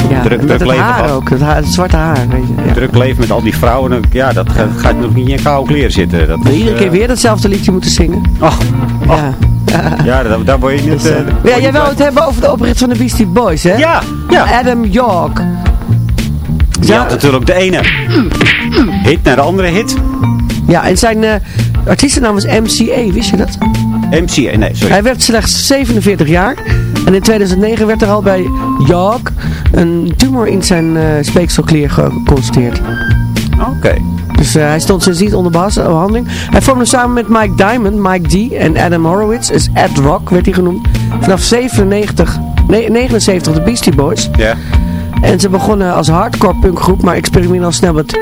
Ja, druk, druk het leven haar ook. Het, haar, het zwarte haar. Weet je. Ja. Druk leven met al die vrouwen, ja, dat gaat, gaat nog niet in koude kleren zitten. Dat is, Iedere keer eh, weer datzelfde liedje moeten zingen. Oh, Ja. <laughs> ja, daar, daar word je niet... Dus, eh, eh, ja, jij wou het hebben over de oprichter van de Beastie Boys, hè? Ja, ja. Adam York. Je had natuurlijk de ene hit naar de andere hit. Ja, en zijn eh artiestennaam was MCA, wist je dat? MC, nee, sorry. Hij werd slechts 47 jaar. En in 2009 werd er al bij York een tumor in zijn eh, speekselklier geconstateerd. Oké. Dus eh, hij stond sindsdien onder behas- behandeling. Hij vormde samen met Mike Diamond, Mike D en Adam Horowitz, is Ed Rock werd hij genoemd, vanaf 97, nee, 79 de Beastie Boys. Ja. En ze begonnen als hardcore punkgroep, maar experimenteerden al snel met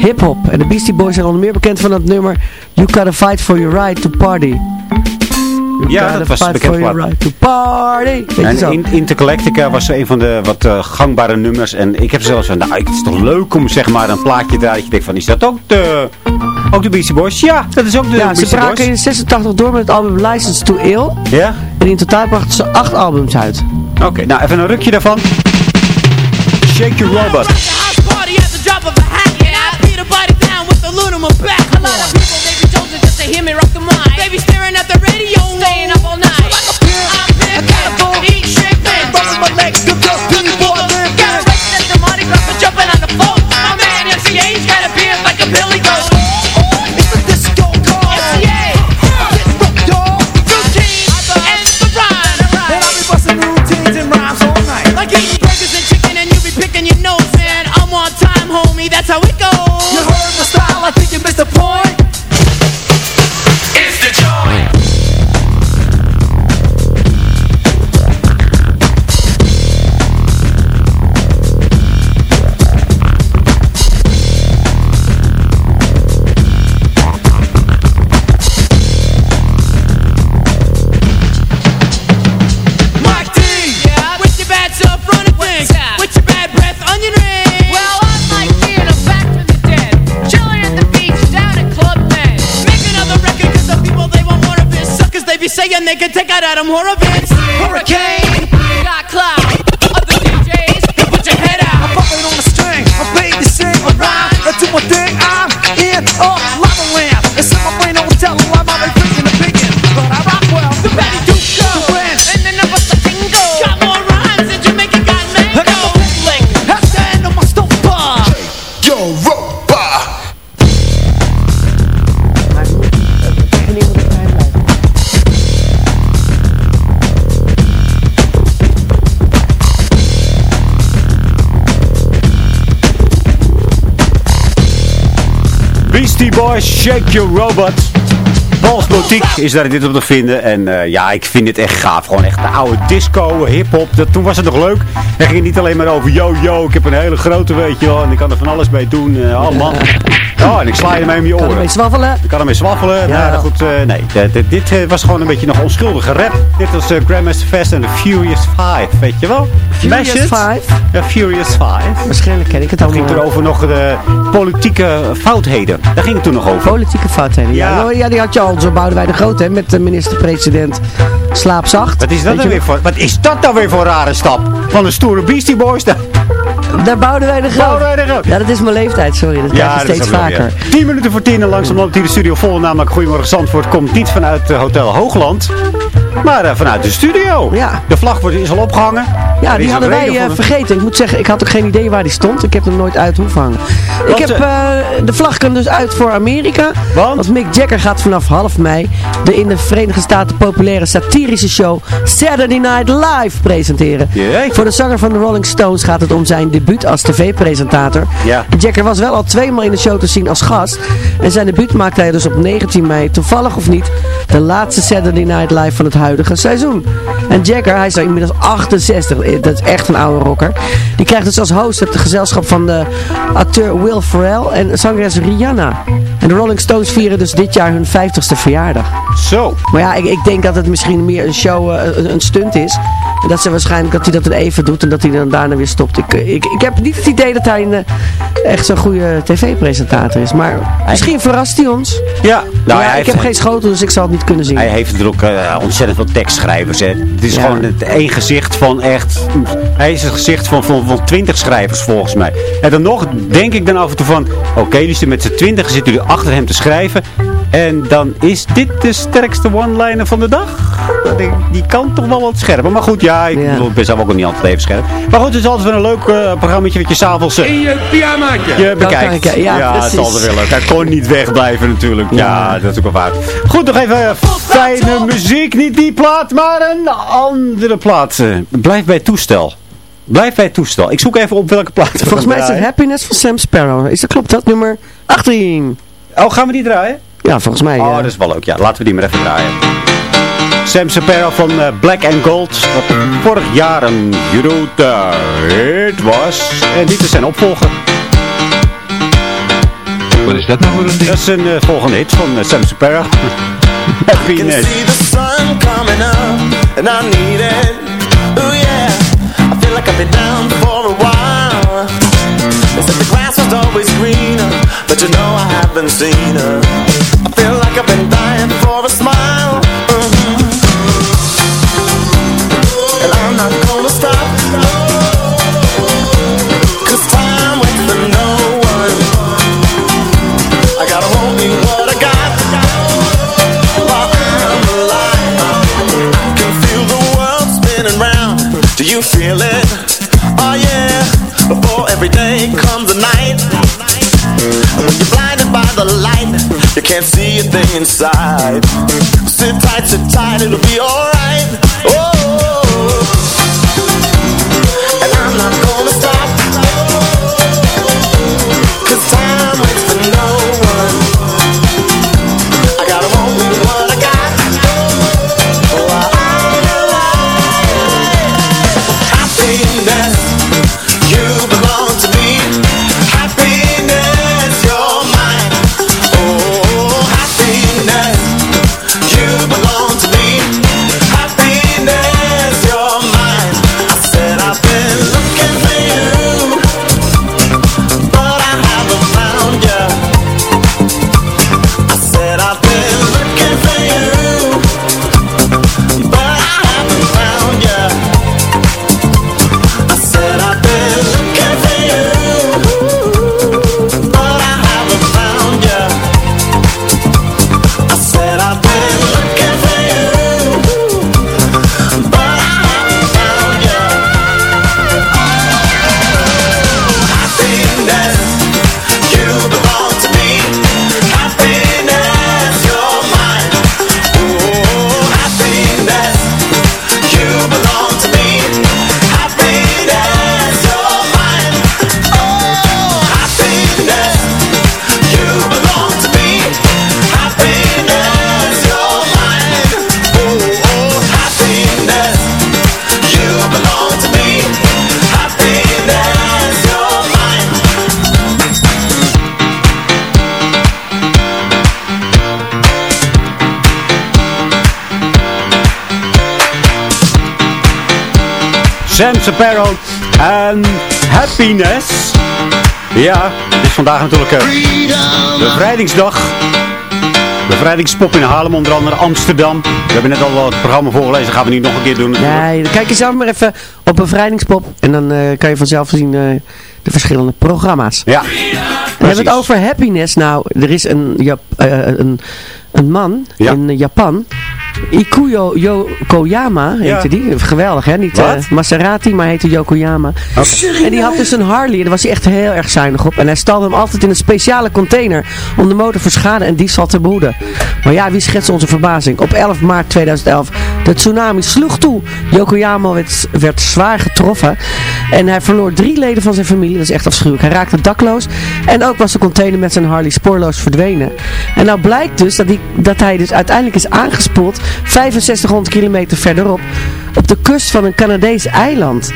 hip-hop. En de Beastie Boys zijn onder meer bekend van het nummer You Gotta Fight For Your Right To Party. You Ja, dat was fight bekend for your right to party. En in, Intergalactica was een van de wat eh, gangbare nummers. En ik heb zelfs van, nou, het is toch leuk om zeg maar een plaatje daar dat je denkt van, is dat ook de, ook de Beastie Boys? Ja, dat is ook de ja, ze Beastie braken Boys. in 86 door met het album License to Ill. Ja? En in totaal brachten ze acht albums uit. Oké, nou even een rukje daarvan. Shake Your Robot. Down with a loot on my back. A lot of they can take Shake Your Robot. Paul's Boutique is daar dit op te vinden. En eh, ja, ik vind dit echt gaaf. Gewoon echt de oude disco, hip-hop. Dat- Toen was het nog leuk. Dan ging het niet alleen maar over yo, yo, ik heb een hele grote, weet je wel. En ik kan er van alles mee doen. eh oh man. Oh, en ik sla je mee om je Kan oren. ermee zwaffelen. Ik kan ermee zwaffelen. Nou, goed, eh, nee. Dit, dit, dit, was gewoon een beetje nog onschuldige rap. Dit was uh, Grandmaster Fest en de Furious Five, weet je wel? Furious? Five? Ja, Furious Five. Waarschijnlijk ken ik het Het allemaal. ging toen over nog de politieke foutheden. Daar ging het toen nog over. Politieke foutheden. Ja. Ja. Nou, ja, die had je al zo Boudewijn de Groot, hè, met de minister-president Slaapzacht. Wat is dat, je weer voor, wat is dat nou weer voor een rare stap? Van de stoere Beastie Boys. Daar de Groot. Boudewijn de Groot. Ja, dat is mijn leeftijd, sorry. Dat krijg je steeds vaker. ja. 10 minuten voor 10 en langzaam loopt hier de studio vol. Namelijk Goedemorgen Zandvoort komt niet vanuit eh, Hotel Hoogland. Maar eh, vanuit de studio. Ja. De vlag wordt, is al opgehangen. Ja, die hadden wij voor. vergeten. Ik moet zeggen, ik had ook geen idee waar die stond. Ik heb hem nooit uit hoeven hangen. Ik Want, heb de vlag kan dus uit voor Amerika. Want? Mick Jagger gaat vanaf half mei de in de Verenigde Staten populaire satirische show Saturday Night Live presenteren. Voor de zanger van de Rolling Stones gaat het om zijn debuut als tv-presentator. Ja. Jagger was wel al tweemaal in de show te zien als gast. En zijn debuut maakte hij dus op 19 mei, toevallig of niet, de laatste Saturday Night Live van het huidige seizoen. En Jagger, hij is al inmiddels 68, eh, dat is echt een oude rocker. Die krijgt dus als host het gezelschap van de acteur Will Ferrell en zangeres Rihanna. En de Rolling Stones vieren dus dit jaar hun 50ste verjaardag. Zo. Maar ja, ik, ik denk dat het misschien meer een show, eh, een stunt is. Dat ze waarschijnlijk dat hij dat dan even doet en dat hij dan daarna weer stopt. Ik, eh, ik, ik heb niet het idee dat hij een, eh, echt zo'n goede tv-presentator is. Maar misschien verrast hij ons. Ja, nou, ja, ik heeft- heb geen schotel, dus ik zal het niet kunnen zien. Hij heeft natuurlijk ook eh, ontzettend veel tekstschrijvers. Hè. Het is Ja. gewoon het één gezicht van echt... Hij is het gezicht van, van, van 20 schrijvers volgens mij. En dan nog denk ik dan af en toe van... Oké, zitten met z'n 20 zitten jullie achter hem te schrijven. En dan is dit de sterkste one-liner van de dag. Die kan toch wel wat scherper. Maar goed, ja, ik bedoel, ik ben zelf ook nog niet altijd even scherp. Maar goed, het is altijd wel een leuk eh programmaatje wat je s'avonds... eh, In je pyjamaatje. je bekijkt. kijken, ja, het precies. zal er wel. Hij kon niet wegblijven natuurlijk. Ja, dat is ook wel waar. Goed, nog even fijne muziek. Niet die plaat, maar een andere plaat. Eh, Blijf bij het toestel. Blijf bij het toestel. Ik zoek even op welke plaat. we Volgens mij is het. Happiness van Sam Sparrow. Is dat klopt dat? Nummer 18. Oh, gaan we die draaien? Ja, volgens mij. Oh, ja. dat is wel leuk. Ja, laten we die maar even draaien. Sam Sparrow van eh, Black and Gold. Wat vorig jaar een grote hit was. En dit is zijn opvolger. Wat is dat nou voor een ding? Dat is een eh, volgende hit van eh, Sam Sparrow. <laughs> Happiness. see the sun coming up, and I need it. Ooh yeah, I feel like I've been down for a while. They said the grass was always greener, but you know I haven't seen her. I feel like I've been dying for a smile. You feel it? Oh yeah. Before every day comes a night. When you're blinded by the light, you can't see a thing inside. Sit tight, sit tight, it'll be alright. Happiness, Sparrow en Happiness. Ja, het is vandaag natuurlijk bevrijdingsdag. Bevrijdingspop in Haarlem, onder andere Amsterdam. We hebben net al het programma voorgelezen, gaan we niet nog een keer doen. Nee, kijk je zelf maar even op bevrijdingspop. En dan eh, kan je vanzelf zien eh, de verschillende programma's. Ja. We hebben het over happiness. Nou, er is een, Jap eh, een, een man in Japan. Ikuyo Yokoyama heette Ja. die. Geweldig hè, niet eh? Maserati, maar heette Yokoyama. En die had dus een Harley, en daar was hij echt heel erg zuinig op. En hij stalde hem altijd in een speciale container om de motor voor schade en diefstal te behoeden. Maar ja, wie schetst onze verbazing? Op 11 maart 2011, de tsunami sloeg toe. Yokoyama werd, werd zwaar getroffen en hij verloor drie leden van zijn familie. Dat is echt afschuwelijk. Hij raakte dakloos en ook was de container met zijn Harley spoorloos verdwenen. En nou blijkt dus dat, dat hij dus uiteindelijk is aangespoeld 6500 kilometer verderop op de kust van een Canadees eiland.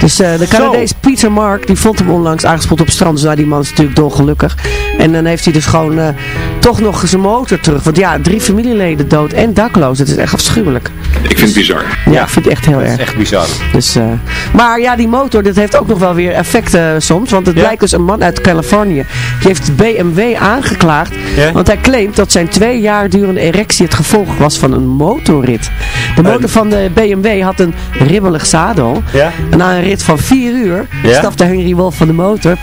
Dus eh, de Canadees Peter Mark, die vond hem onlangs aangespoeld op het strand. Dus nou, die man is natuurlijk dolgelukkig. En dan heeft hij dus gewoon, eh, toch nog zijn motor terug. Want ja, drie familieleden dood en dakloos. Het is echt afschuwelijk. Ik vind het bizar. Ja, ik vind het echt heel erg. Echt bizar. Dus, eh, maar ja, die motor, dat heeft ook nog wel weer effecten soms. Want het blijkt dus een man uit Californië. Die heeft BMW aangeklaagd. Ja? Want hij claimt dat zijn twee jaar durende erectie het gevolg was van een motorrit. De motor van de BMW had een ribbelig zadel. Ja? En na een rit van vier uur Ja? stapte Henry Wolf van de motor.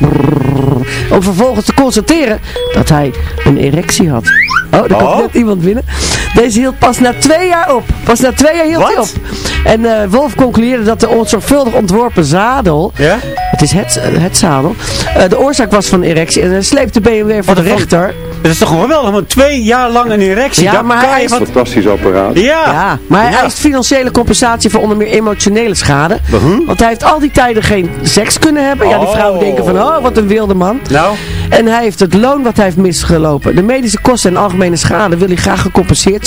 om vervolgens te constateren dat hij een erectie had. Oh, er komt Oh. net iemand binnen. Deze hield pas na twee jaar op. Pas na twee jaar hield hij op. Wat? En eh, Wolf concludeerde dat de onzorgvuldig ontworpen zadel, Ja? het is het, het zadel, eh, de oorzaak was van de erectie. En hij sleepte BMW voor de een rechter. Dat is toch gewoon geweldig, want twee jaar lang een erectie. Ja, daar maar kan hij is- wat... Fantastisch apparaat. Ja. Ja, maar hij Ja. eist financiële compensatie voor onder meer emotionele schade. Want hij heeft al die tijden geen seks kunnen hebben. Ja, die Oh. vrouwen denken van, oh, wat een wilde man. Nou, En hij heeft het loon wat hij heeft misgelopen. De medische kosten en algemene schade wil hij graag gecompenseerd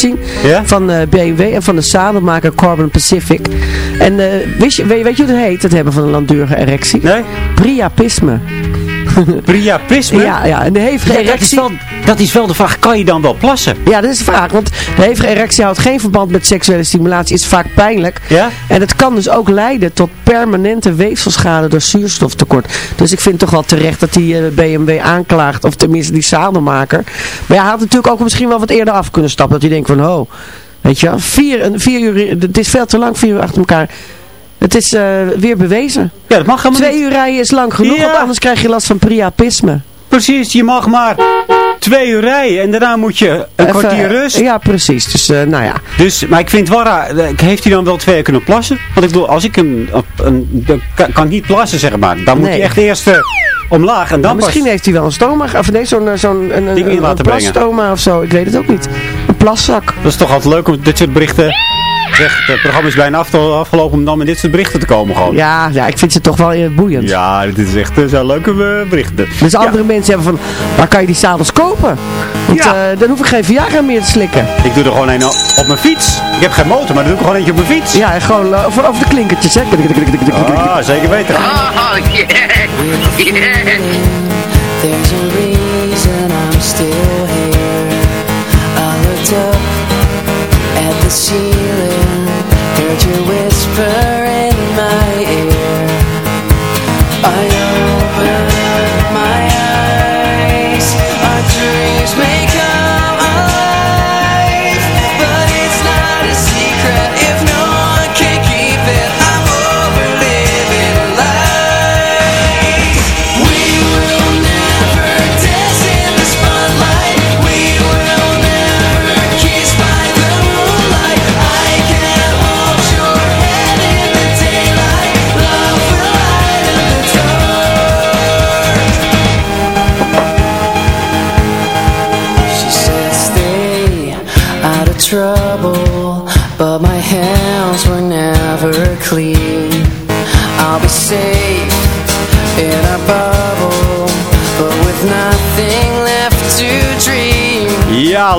Van eh, BMW en van de zadelmaker Carbon Pacific. En wist je, weet, weet je hoe het heet, het hebben van een langdurige erectie? nee? Priapisme. <laughs> Priapisme? Ja, ja, en de hevige Ja, dat, is erectie... wel, dat is wel de vraag, kan je dan wel plassen? Ja, dat is de vraag. Want de hevige erectie houdt geen verband met seksuele stimulatie. Is vaak pijnlijk. Ja? En het kan dus ook leiden tot permanente weefselschade door zuurstoftekort. Dus ik vind toch wel terecht dat die eh, BMW aanklaagt. Of tenminste die zadelmaker. Maar ja, hij had natuurlijk ook misschien wel wat eerder af kunnen stappen. Dat hij denkt van, oh, weet je wel, vier, een- vier uur, het is veel te lang, vier uur achter elkaar. Het is eh, weer bewezen. Ja, dat mag helemaal Twee niet. uur rijden is lang genoeg, Ja. want anders krijg je last van priapisme. Precies, je mag maar twee uur rijden en daarna moet je een Even, kwartier rust. Ja, precies. Dus, eh, nou ja. Dus, maar ik vind het wel raar. eh, Heeft hij dan wel twee uur kunnen plassen? Want ik bedoel, als ik een, een- kan, kan niet plassen, zeg maar. Dan moet Nee. hij echt eerst eh, omlaag en dan misschien pas... heeft hij wel een stoma, of nee, zo'n eh, zo'n een, een, plasstoma of zo. Ik weet het ook niet. Een plaszak. Dat is toch altijd leuk om dit soort berichten... Zeg, het programma is bijna af- afgelopen om dan met dit soort berichten te komen gewoon. Ja, ja, ik vind ze toch wel eh, boeiend. Ja, dit is echt uh, zo'n leuke eh, berichten. Dus andere mensen hebben van, waar kan je die zadels kopen? Want Ja. eh, dan hoef ik geen Viagra meer te slikken. Ik doe er gewoon een op mijn fiets. Ik heb geen motor, maar dan doe ik gewoon eentje op mijn fiets. Ja, en gewoon eh, over, over de klinkertjes, hè. Ah, zeker weten. There's a reason I'm still here. I looked up at the you whisper in my ear. I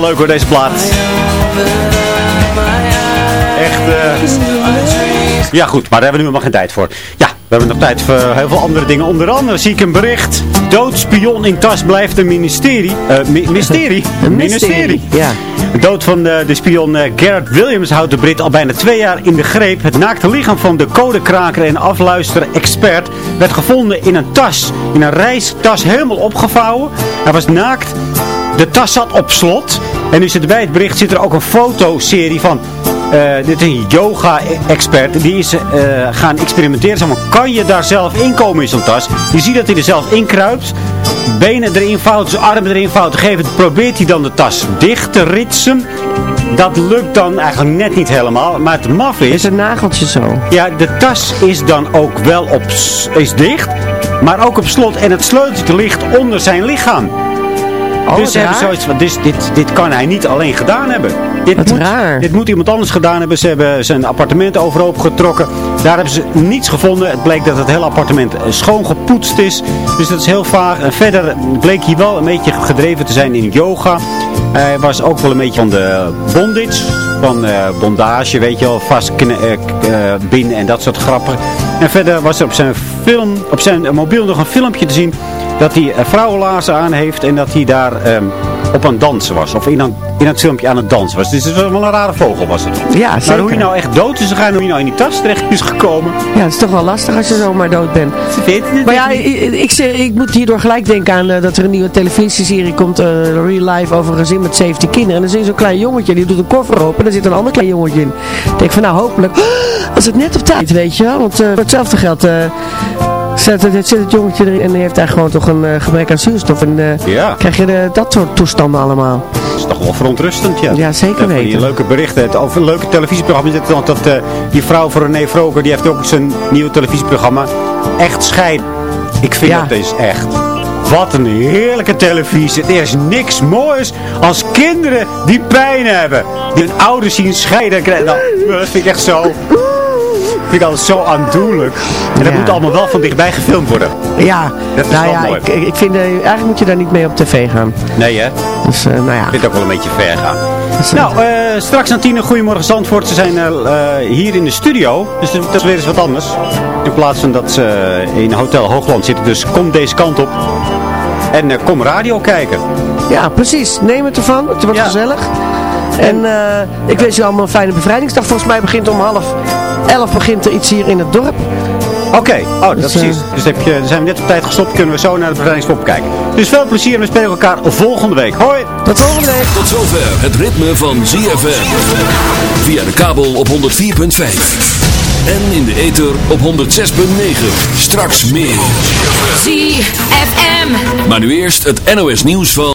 Leuk hoor deze plaat. Echt, eh... Ja goed, maar daar hebben we nu helemaal geen tijd voor. Ja, we hebben nog tijd voor heel veel andere dingen. Onder andere zie ik een bericht. Doodspion in tas blijft een ministerie. Eh, mi- mysterie. <laughs> Een mysterie, ja. De dood van de, de spion eh, Garrett Williams houdt de Brit al bijna twee jaar in de greep. Het naakte lichaam van de codekraker en afluisteren-expert werd gevonden in een tas. In een reistas helemaal opgevouwen. Hij was naakt. De tas zat op slot. En nu zit bij het bericht zit er ook een fotoserie van. eh, dit is een yoga-expert. Die is eh, gaan experimenteren. Zeg maar, kan je daar zelf in komen in zo'n tas? Je ziet dat hij er zelf in kruipt. Benen erin vouwt, zijn armen erin vouwt. Gegeven moment probeert hij dan de tas dicht te ritsen. Dat lukt dan eigenlijk net niet helemaal. Maar het maf is... Is een nageltje zo. Ja, de tas is dan ook wel op, is dicht. Maar ook op slot. En het sleuteltje ligt onder zijn lichaam. Oh, dus hebben zoiets van, dit, dit, dit kan hij niet alleen gedaan hebben. Dit Wat moet, raar. Dit moet iemand anders gedaan hebben. Ze hebben zijn appartement overhoop getrokken. Daar hebben ze niets gevonden. Het bleek dat het hele appartement eh, schoongepoetst is. Dus dat is heel vaag. En verder bleek hij wel een beetje gedreven te zijn in yoga. Hij was ook wel een beetje van de bondage. Van eh, bondage, weet je wel. Vast eh, eh, binnen en dat soort grappen. En verder was er op zijn, film, op zijn mobiel nog een filmpje te zien dat hij eh, vrouwenlaarzen aan heeft en dat hij daar ehm, op aan het dansen was. Of in, een, in het filmpje aan het dansen was. Dus het was wel een rare vogel was het. Ja, Maar hoe je nou echt dood is gegaan, hoe je nou in die tas terecht is gekomen. Ja, het is toch wel lastig als je zomaar dood bent. Maar ja, ik, ik, zeg- ik moet hierdoor gelijk denken aan eh, dat er een nieuwe televisieserie komt, eh, Real Life, over een gezin met 17 kinderen. En dan je zo'n klein jongetje, die doet een koffer open en daar zit een ander klein jongetje in. Ik denk van nou, hopelijk <gasps> was het net op tijd, weet je wel. Want voor hetzelfde geld zit, het, zit het jongetje erin en die heeft daar gewoon toch een eh, gebrek aan zuurstof. En eh, Ja. krijg je de, dat soort toestanden allemaal. Dat is toch wel verontrustend, ja. Ja, zeker Die weten. leuke berichten, over leuke televisieprogramma's. Want dat, eh, die vrouw van René Vroger, die heeft ook zijn nieuwe televisieprogramma. Echt scheiden. Ik vind Ja. dat is echt... Wat een heerlijke televisie. Er is niks moois als kinderen die pijn hebben. Die hun ouders zien scheiden. Nou, dat vind ik echt zo... vind ik altijd zo aandoenlijk. En dat Ja. moet allemaal wel van dichtbij gefilmd worden. Ja, Dat is nou wel ja, mooi. ik, ik vind, eh, eigenlijk moet je daar niet mee op tv gaan. Nee hè? Dus eh, nou ja. Ik vind het ook wel een beetje ver gaan. Nou, eh, straks aan tien, Goedemorgen Zandvoort. Ze zijn eh, hier in de studio. Dus dat is weer eens wat anders. In plaats van dat ze in Hotel Hoogland zitten. Dus kom deze kant op. En kom radio kijken. Ja, precies. Neem het ervan. Het wordt Ja. gezellig. En eh, ik wens jullie allemaal een fijne bevrijdingsdag. Volgens mij begint om half elf begint er iets hier in het dorp. Oké, oh, dat Dus, precies. eh, Dus heb je, dan zijn we net op tijd gestopt. Kunnen we zo naar de bevrijdingspop kijken. Dus veel plezier en we spelen elkaar volgende week. Hoi! Tot volgende week. Tot zover het ritme van ZFM. Via de kabel op 104.5. En in de ether op 106.9. Straks meer. ZFM. Maar nu eerst het NOS nieuws van...